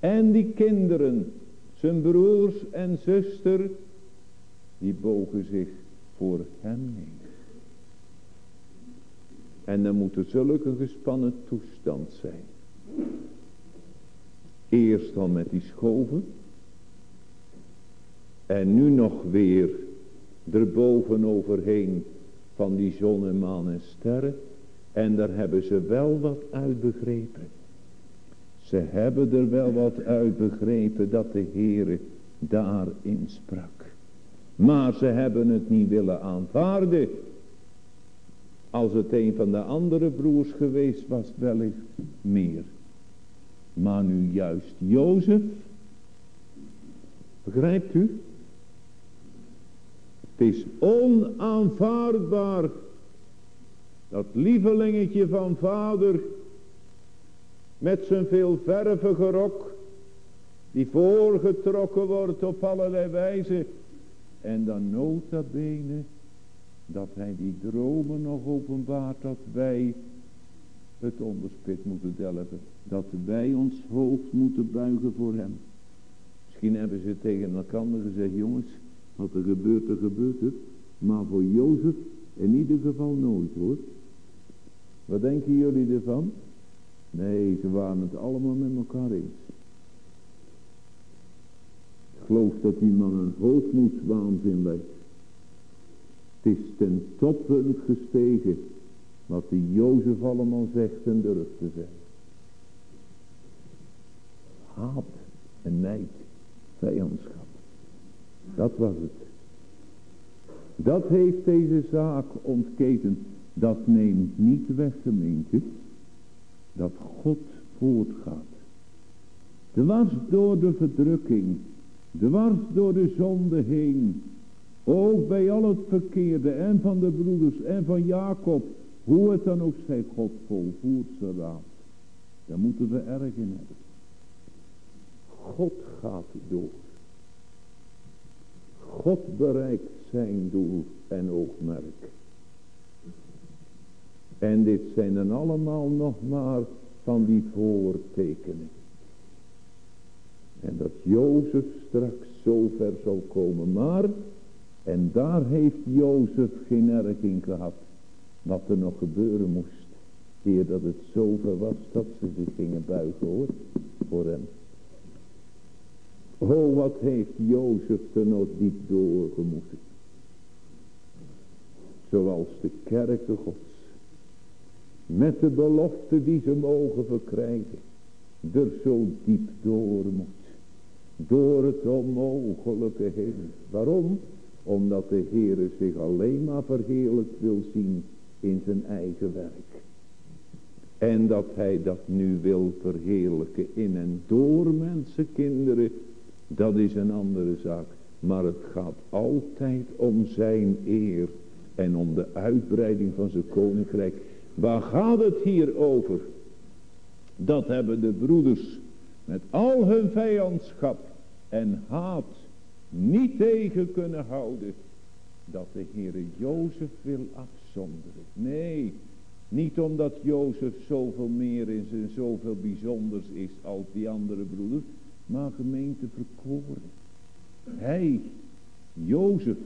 Speaker 2: En die kinderen, zijn broers en zuster, die bogen zich voor hem neer. En dan moet er zulke gespannen toestand zijn. Eerst dan met die schoven. En nu nog weer erboven overheen van die zon en maan en sterren. En daar hebben ze wel wat uit begrepen. Ze hebben er wel wat uit begrepen dat de Heere daarin sprak. Maar ze hebben het niet willen aanvaarden. Als het een van de andere broers geweest was, wellicht meer. Maar nu juist Jozef. Begrijpt u? Het is onaanvaardbaar. Dat lievelingetje van vader. Met zijn veel vervige rok. Die voorgetrokken wordt op allerlei wijze. En dan nota bene dat hij die dromen nog openbaart dat wij het onderspit moeten delven. Dat wij ons hoofd moeten buigen voor hem. Misschien hebben ze tegen elkaar gezegd, jongens, wat er gebeurt, er gebeurt het. Maar voor Jozef in ieder geval nooit hoor. Wat denken jullie ervan? Nee, ze waren het allemaal met elkaar eens. Geloof dat die man een hoogmoedswaanzin lijkt. Het is ten toppunt gestegen wat die Jozef allemaal zegt en durft te zeggen. Haat en nijd, vijandschap. Dat was het. Dat heeft deze zaak ontketen. Dat neemt niet weg gemeente. Dat God voortgaat. Dwars door de verdrukking. Dwars door de zonde heen. Ook bij al het verkeerde en van de broeders en van Jacob. Hoe het dan ook zij, God volvoert ze raad. Daar moeten we erg in hebben. God gaat door. God bereikt zijn doel en oogmerk. En dit zijn dan allemaal nog maar van die voortekenen. En dat Jozef straks zover zal komen. Maar, en daar heeft Jozef geen erg in gehad. Wat er nog gebeuren moest. Eer dat het zover was dat ze zich gingen buigen hoor. Voor hem. Oh, wat heeft Jozef er nog diep doorgemoeten. Zoals de kerken gods. Met de belofte die ze mogen verkrijgen. Er zo diep door moet. Door het onmogelijke heen. Waarom? Omdat de Heere zich alleen maar verheerlijkt wil zien in zijn eigen werk. En dat hij dat nu wil verheerlijken in en door mensenkinderen, dat is een andere zaak. Maar het gaat altijd om zijn eer en om de uitbreiding van zijn koninkrijk. Waar gaat het hier over? Dat hebben de broeders met al hun vijandschap en haat niet tegen kunnen houden. Dat de Heere Jozef wil afzonderen. Nee, niet omdat Jozef zoveel meer is en zoveel bijzonders is als die andere broeders. Maar gemeente verkoren. Hij, Jozef,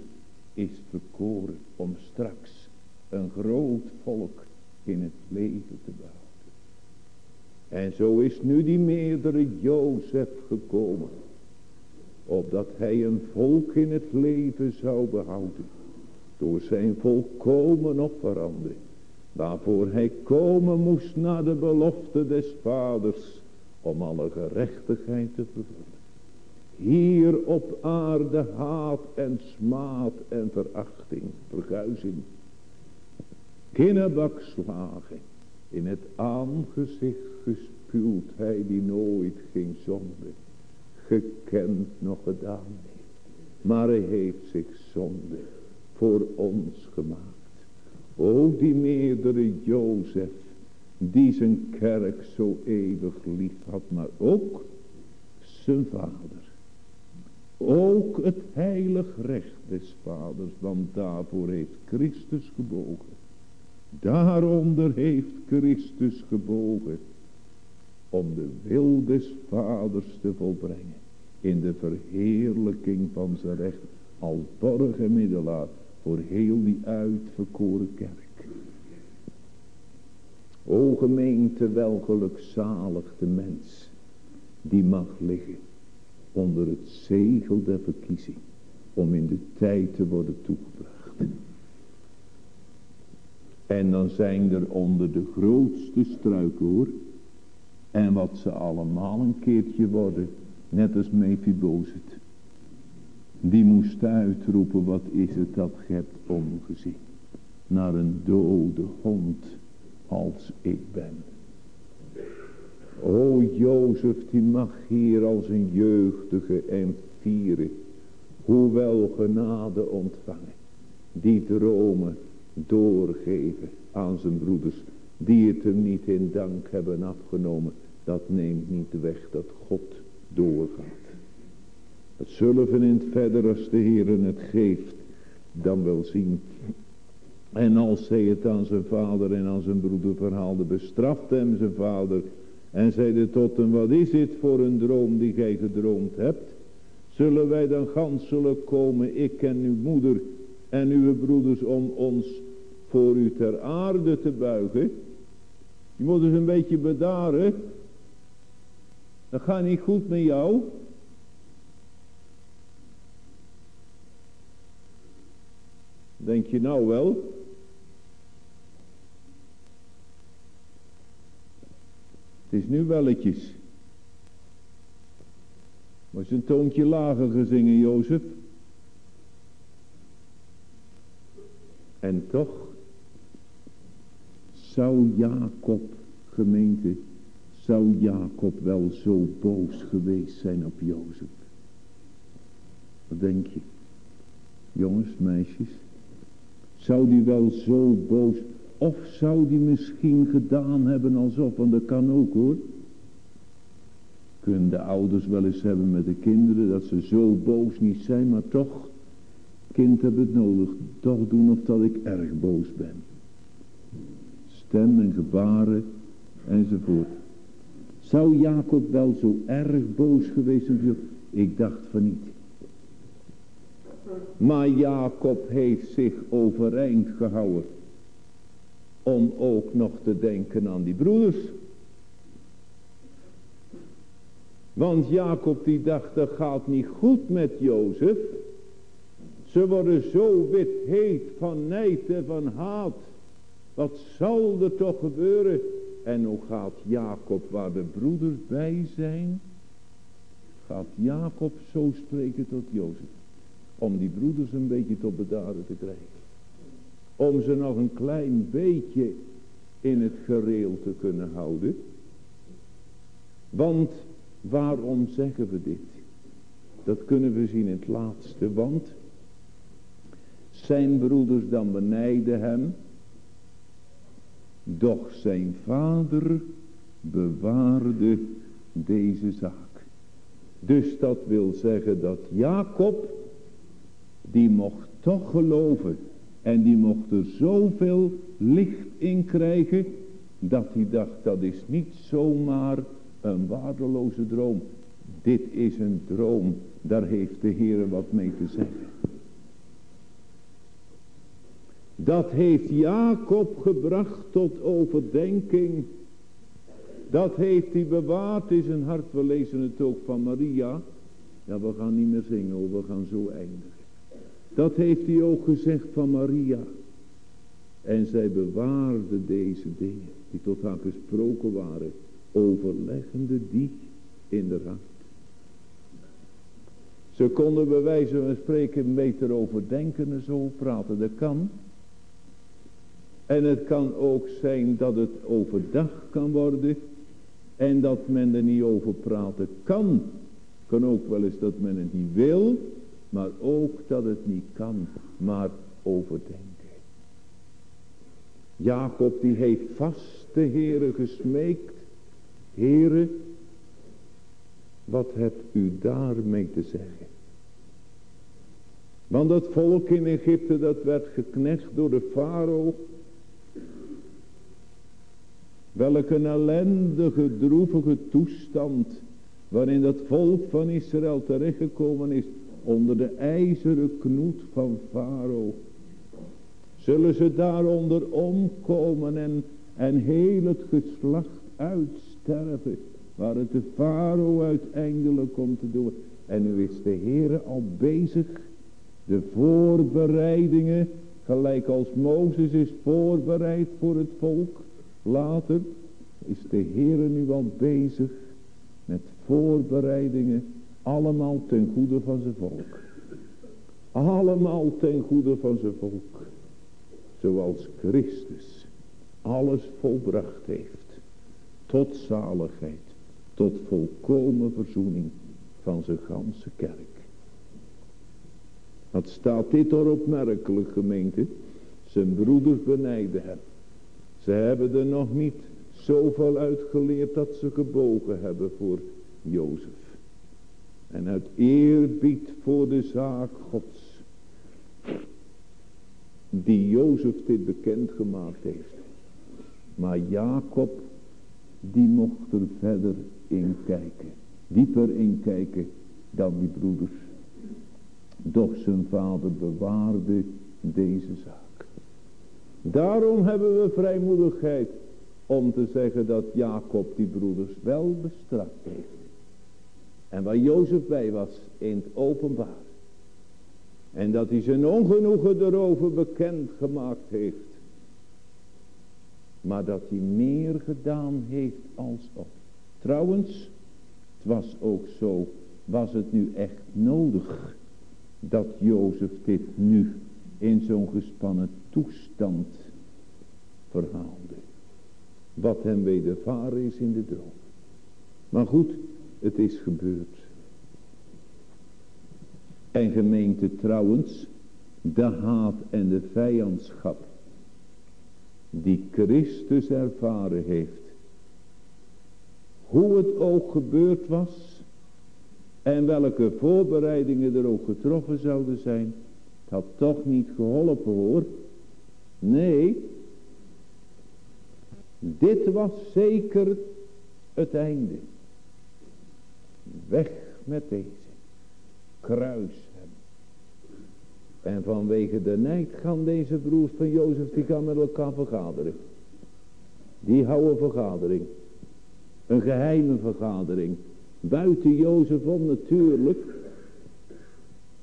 Speaker 2: is verkoren om straks een groot volk in het leven te bouwen. En zo is nu die meerdere Jozef gekomen. Opdat hij een volk in het leven zou behouden. Door zijn volkomen offeranden. Waarvoor hij komen moest naar de belofte des vaders. Om alle gerechtigheid te vervullen. Hier op aarde haat en smaad en verachting, verguizing. Kinnebakslagen. In het aangezicht gespuwd hij die nooit geen zonde gekend nog gedaan heeft. Maar hij heeft zich zonde voor ons gemaakt. O die meerdere Jozef die zijn kerk zo eeuwig lief had, maar ook zijn vader. Ook het heilig recht des vaders, want daarvoor heeft Christus gebogen. Daaronder heeft Christus gebogen om de wil des vaders te volbrengen in de verheerlijking van zijn recht als borg en middelaar voor heel die uitverkoren kerk. O gemeente wel gelukzalig de mens die mag liggen onder het zegel der verkiezing om in de tijd te worden toegebracht. En dan zijn er onder de grootste struiken hoor. En wat ze allemaal een keertje worden. Net als Mephibozet. Die moest uitroepen wat is het dat ge hebt omgezien. Naar een dode hond als ik ben. O Jozef die mag hier als een jeugdige en vieren. Hoewel genade ontvangen. Die dromen doorgeven aan zijn broeders. Die het hem niet in dank hebben afgenomen. Dat neemt niet weg dat God doorgaat. Het zullen we in het verder als de Heer het geeft. Dan wel zien. En als hij het aan zijn vader en aan zijn broeder verhaalde. Bestraft hem zijn vader. En zeide tot hem. Wat is dit voor een droom die gij gedroomd hebt. Zullen wij dan gans zullen komen. Ik en uw moeder en uw broeders om ons voor u ter aarde te buigen. Je moet dus een beetje bedaren. Dat gaat niet goed met jou. Denk je nou wel? Het is nu welletjes. Maar een toontje lager gezingen, Jozef. En toch zou Jacob, gemeente, zou Jacob wel zo boos geweest zijn op Jozef? Wat denk je? Jongens, meisjes. Zou die wel zo boos, of zou die misschien gedaan hebben alsof, want dat kan ook hoor. Kunnen de ouders wel eens hebben met de kinderen, dat ze zo boos niet zijn, maar toch, kind heb het nodig, toch doen of dat ik erg boos ben stem en gebaren enzovoort. Zou Jacob wel zo erg boos geweest zijn? Ik dacht van niet. Maar Jacob heeft zich overeind gehouden. Om ook nog te denken aan die broeders. Want Jacob die dacht dat gaat niet goed met Jozef. Ze worden zo wit heet van nijd en van haat. Wat zal er toch gebeuren? En hoe gaat Jacob waar de broeders bij zijn? gaat Jacob zo spreken tot Jozef. Om die broeders een beetje tot bedaren te krijgen. Om ze nog een klein beetje in het gereel te kunnen houden. Want waarom zeggen we dit? Dat kunnen we zien in het laatste. Want zijn broeders dan benijden hem. Doch zijn vader bewaarde deze zaak. Dus dat wil zeggen dat Jacob, die mocht toch geloven. En die mocht er zoveel licht in krijgen. Dat hij dacht, dat is niet zomaar een waardeloze droom. Dit is een droom. Daar heeft de Heer wat mee te zeggen. Dat heeft Jacob gebracht tot overdenking. Dat heeft hij bewaard in zijn hart. We lezen het ook van Maria. Ja, we gaan niet meer zingen, we gaan zo eindigen. Dat heeft hij ook gezegd van Maria. En zij bewaarde deze dingen die tot haar gesproken waren. Overleggende die in de hart. Ze konden bij wijze van spreken beter overdenken en zo praten. Dat kan. En het kan ook zijn dat het overdag kan worden. En dat men er niet over praten kan. Kan ook wel eens dat men het niet wil. Maar ook dat het niet kan. Maar overdenken. Jacob die heeft vast de Heere gesmeekt. Heere, wat hebt u daarmee te zeggen? Want dat volk in Egypte dat werd geknecht door de farao. Welke een ellendige, droevige toestand waarin dat volk van Israël terechtgekomen is onder de ijzeren knoet van Farao. Zullen ze daaronder omkomen en, en heel het geslacht uitsterven. Waar het de Farao uiteindelijk komt te doen. En nu is de Heer al bezig. De voorbereidingen. Gelijk als Mozes is voorbereid voor het volk. Later is de Heer nu al bezig met voorbereidingen. Allemaal ten goede van zijn volk. Allemaal ten goede van zijn volk. Zoals Christus alles volbracht heeft. Tot zaligheid. Tot volkomen verzoening van zijn ganse kerk. Wat staat dit er opmerkelijk gemeente? Zijn broeders benijden hem. Ze hebben er nog niet zoveel uitgeleerd dat ze gebogen hebben voor Jozef. En uit eerbied voor de zaak gods. Die Jozef dit bekend gemaakt heeft. Maar Jacob die mocht er verder in kijken. Dieper in kijken dan die broeders. Doch zijn vader bewaarde deze zaak. Daarom hebben we vrijmoedigheid om te zeggen dat Jacob die broeders wel bestraft heeft. En waar Jozef bij was in het openbaar. En dat hij zijn ongenoegen erover bekend gemaakt heeft. Maar dat hij meer gedaan heeft als op. Trouwens, het was ook zo, was het nu echt nodig dat Jozef dit nu in zo'n gespannen toestand verhaalde. Wat hem wedervaren is in de droom. Maar goed, het is gebeurd. En gemeente trouwens, de haat en de vijandschap die Christus ervaren heeft. Hoe het ook gebeurd was en welke voorbereidingen er ook getroffen zouden zijn, het had toch niet geholpen hoor. Nee, dit was zeker het einde. Weg met deze. Kruis hem. En vanwege de nijd gaan deze broers van Jozef, die gaan met elkaar vergaderen. Die houden vergadering. Een geheime vergadering. Buiten Jozef om natuurlijk.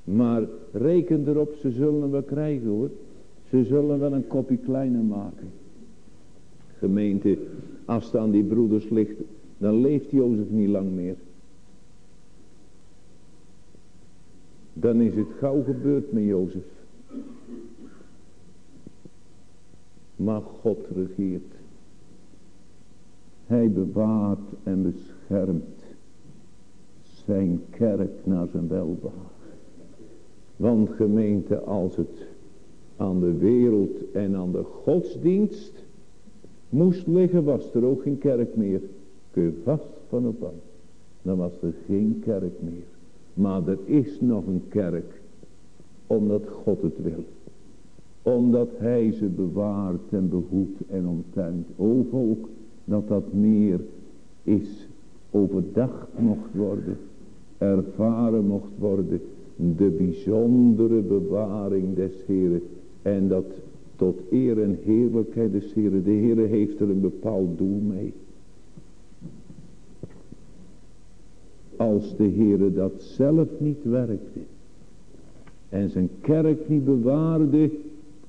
Speaker 2: Maar reken erop, ze zullen wel krijgen hoor. Ze zullen wel een kopje kleiner maken. Gemeente, als het aan die broeders ligt, dan leeft Jozef niet lang meer. Dan is het gauw gebeurd met Jozef. Maar God regeert. Hij bewaart en beschermt zijn kerk naar zijn welbehagen. Want gemeente, als het aan de wereld en aan de godsdienst moest liggen, was er ook geen kerk meer. Kun je vast van op aan. Dan was er geen kerk meer. Maar er is nog een kerk. Omdat God het wil. Omdat hij ze bewaart en behoedt en omtuint. O volk, dat dat meer is overdacht mocht worden. Ervaren mocht worden. De bijzondere bewaring des Heren. En dat tot eer en heerlijkheid des Heren. De Heere heeft er een bepaald doel mee. Als de Heere dat zelf niet werkte. En zijn kerk niet bewaarde.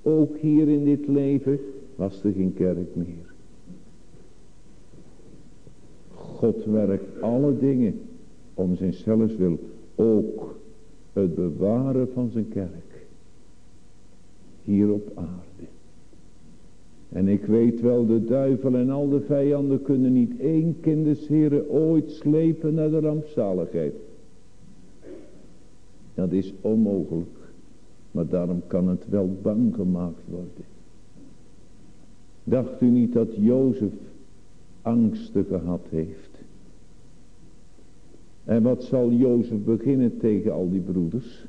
Speaker 2: Ook hier in dit leven. Was er geen kerk meer. God werkt alle dingen om zijn zelfs wil. Ook het bewaren van zijn kerk. Hier op aarde. En ik weet wel, de duivel en al de vijanden kunnen niet één kindersheren ooit slepen naar de rampzaligheid. Dat is onmogelijk. Maar daarom kan het wel bang gemaakt worden. Dacht u niet dat Jozef angsten gehad heeft? En wat zal Jozef beginnen tegen al die broeders?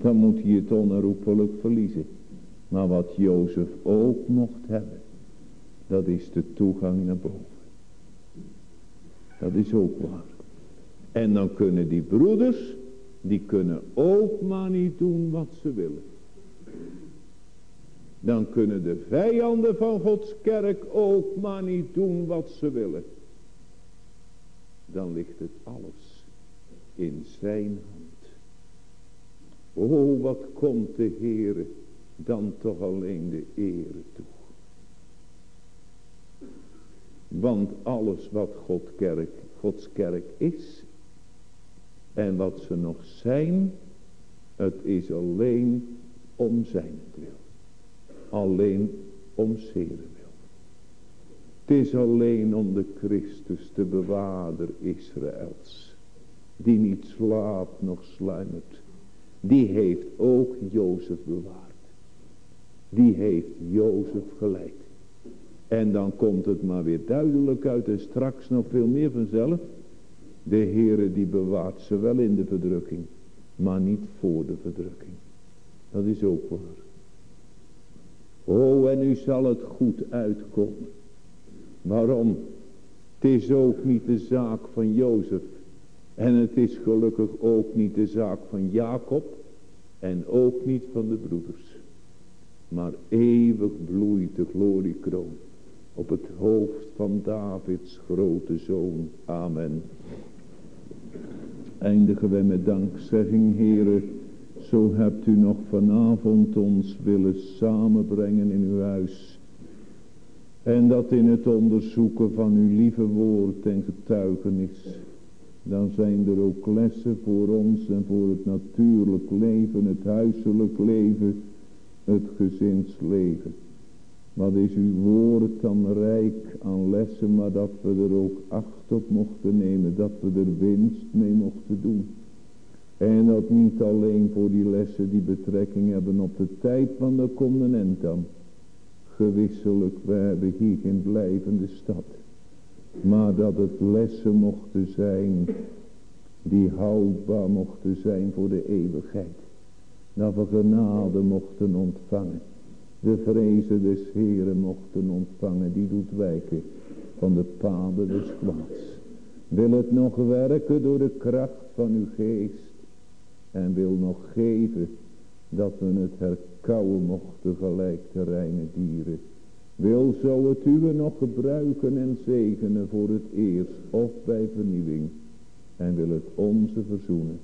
Speaker 2: Dan moet hij het onherroepelijk verliezen. Maar wat Jozef ook mocht hebben. Dat is de toegang naar boven. Dat is ook waar. En dan kunnen die broeders. Die kunnen ook maar niet doen wat ze willen. Dan kunnen de vijanden van Gods kerk ook maar niet doen wat ze willen. Dan ligt het alles in zijn hand. O wat komt de Heere dan toch alleen de ere toe. Want alles wat God kerk, Gods kerk is en wat ze nog zijn, het is alleen om zijn wil. Alleen om zere wil. Het is alleen om de Christus, de bewaarder Israëls, die niet slaapt nog sluimert. Die heeft ook Jozef bewaard die heeft Jozef geleid. En dan komt het maar weer duidelijk uit en straks nog veel meer vanzelf. De Heere die bewaart ze wel in de verdrukking, maar niet voor de verdrukking. Dat is ook waar. Oh, en nu zal het goed uitkomen. Waarom? Het is ook niet de zaak van Jozef. En het is gelukkig ook niet de zaak van Jacob. En ook niet van de broeders. Maar eeuwig bloeit de gloriekroon op het hoofd van Davids grote zoon. Amen. Eindigen wij met dankzegging, heren. Zo hebt u nog vanavond ons willen samenbrengen in uw huis. En dat in het onderzoeken van uw lieve woord en getuigenis. Dan zijn er ook lessen voor ons en voor het natuurlijk leven, het huiselijk leven het gezinsleven. Wat is uw woord dan rijk aan lessen, maar dat we er ook acht op mochten nemen, dat we er winst mee mochten doen. En dat niet alleen voor die lessen die betrekking hebben op de tijd van de continent dan. Gewisselijk, we hebben hier geen blijvende stad. Maar dat het lessen mochten zijn die houdbaar mochten zijn voor de eeuwigheid dat we genade mochten ontvangen. De vrezen des Heren mochten ontvangen, die doet wijken van de paden des kwaads. Wil het nog werken door de kracht van uw geest. En wil nog geven dat we het herkauwen mochten gelijk de reine dieren. Wil zo het uwe nog gebruiken en zegenen voor het eerst of bij vernieuwing. En wil het onze verzoenen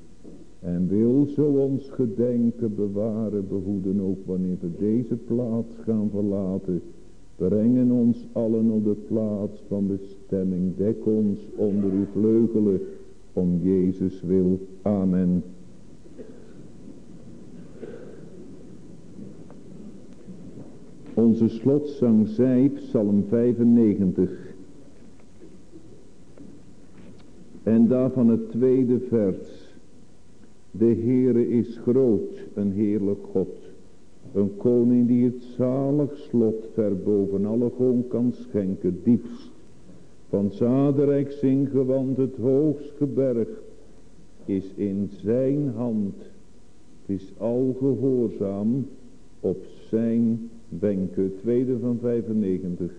Speaker 2: en wil zo ons gedenken bewaren, behoeden ook wanneer we deze plaats gaan verlaten. Brengen ons allen op de plaats van bestemming. Dek ons onder uw vleugelen om Jezus wil. Amen. Onze slotzang zij, Psalm 95. En daarvan het tweede vers. De Heere is groot, een heerlijk God. Een koning die het zalig slot ver boven alle gewoon kan schenken, diepst. Van zadenrijk zingewand het hoogst geberg is in zijn hand. Het is al gehoorzaam op zijn wenken. Tweede van 95.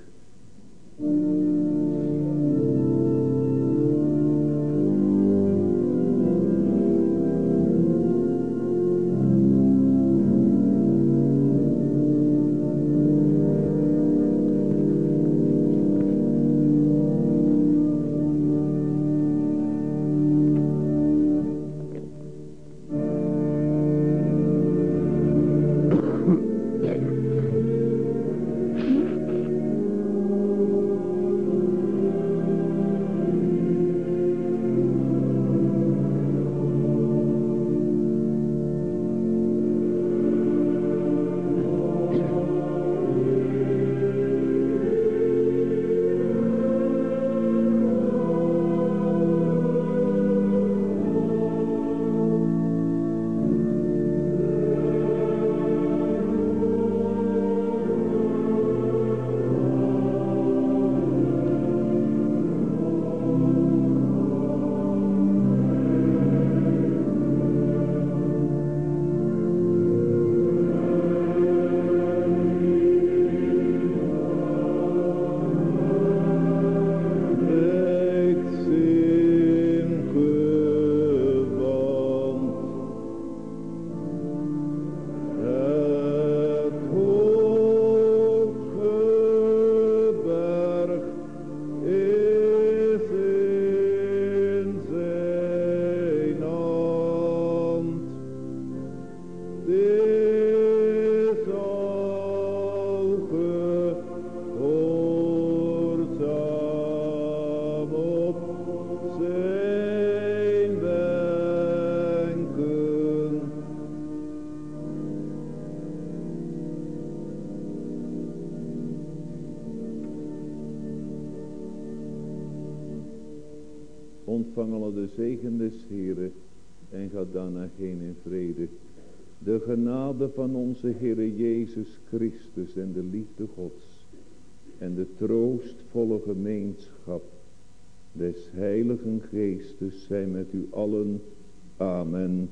Speaker 2: Zegen des Heren en ga daarna heen in vrede. De genade van onze Heere Jezus Christus en de liefde Gods en de troostvolle gemeenschap des Heiligen Geestes zijn met u allen. Amen.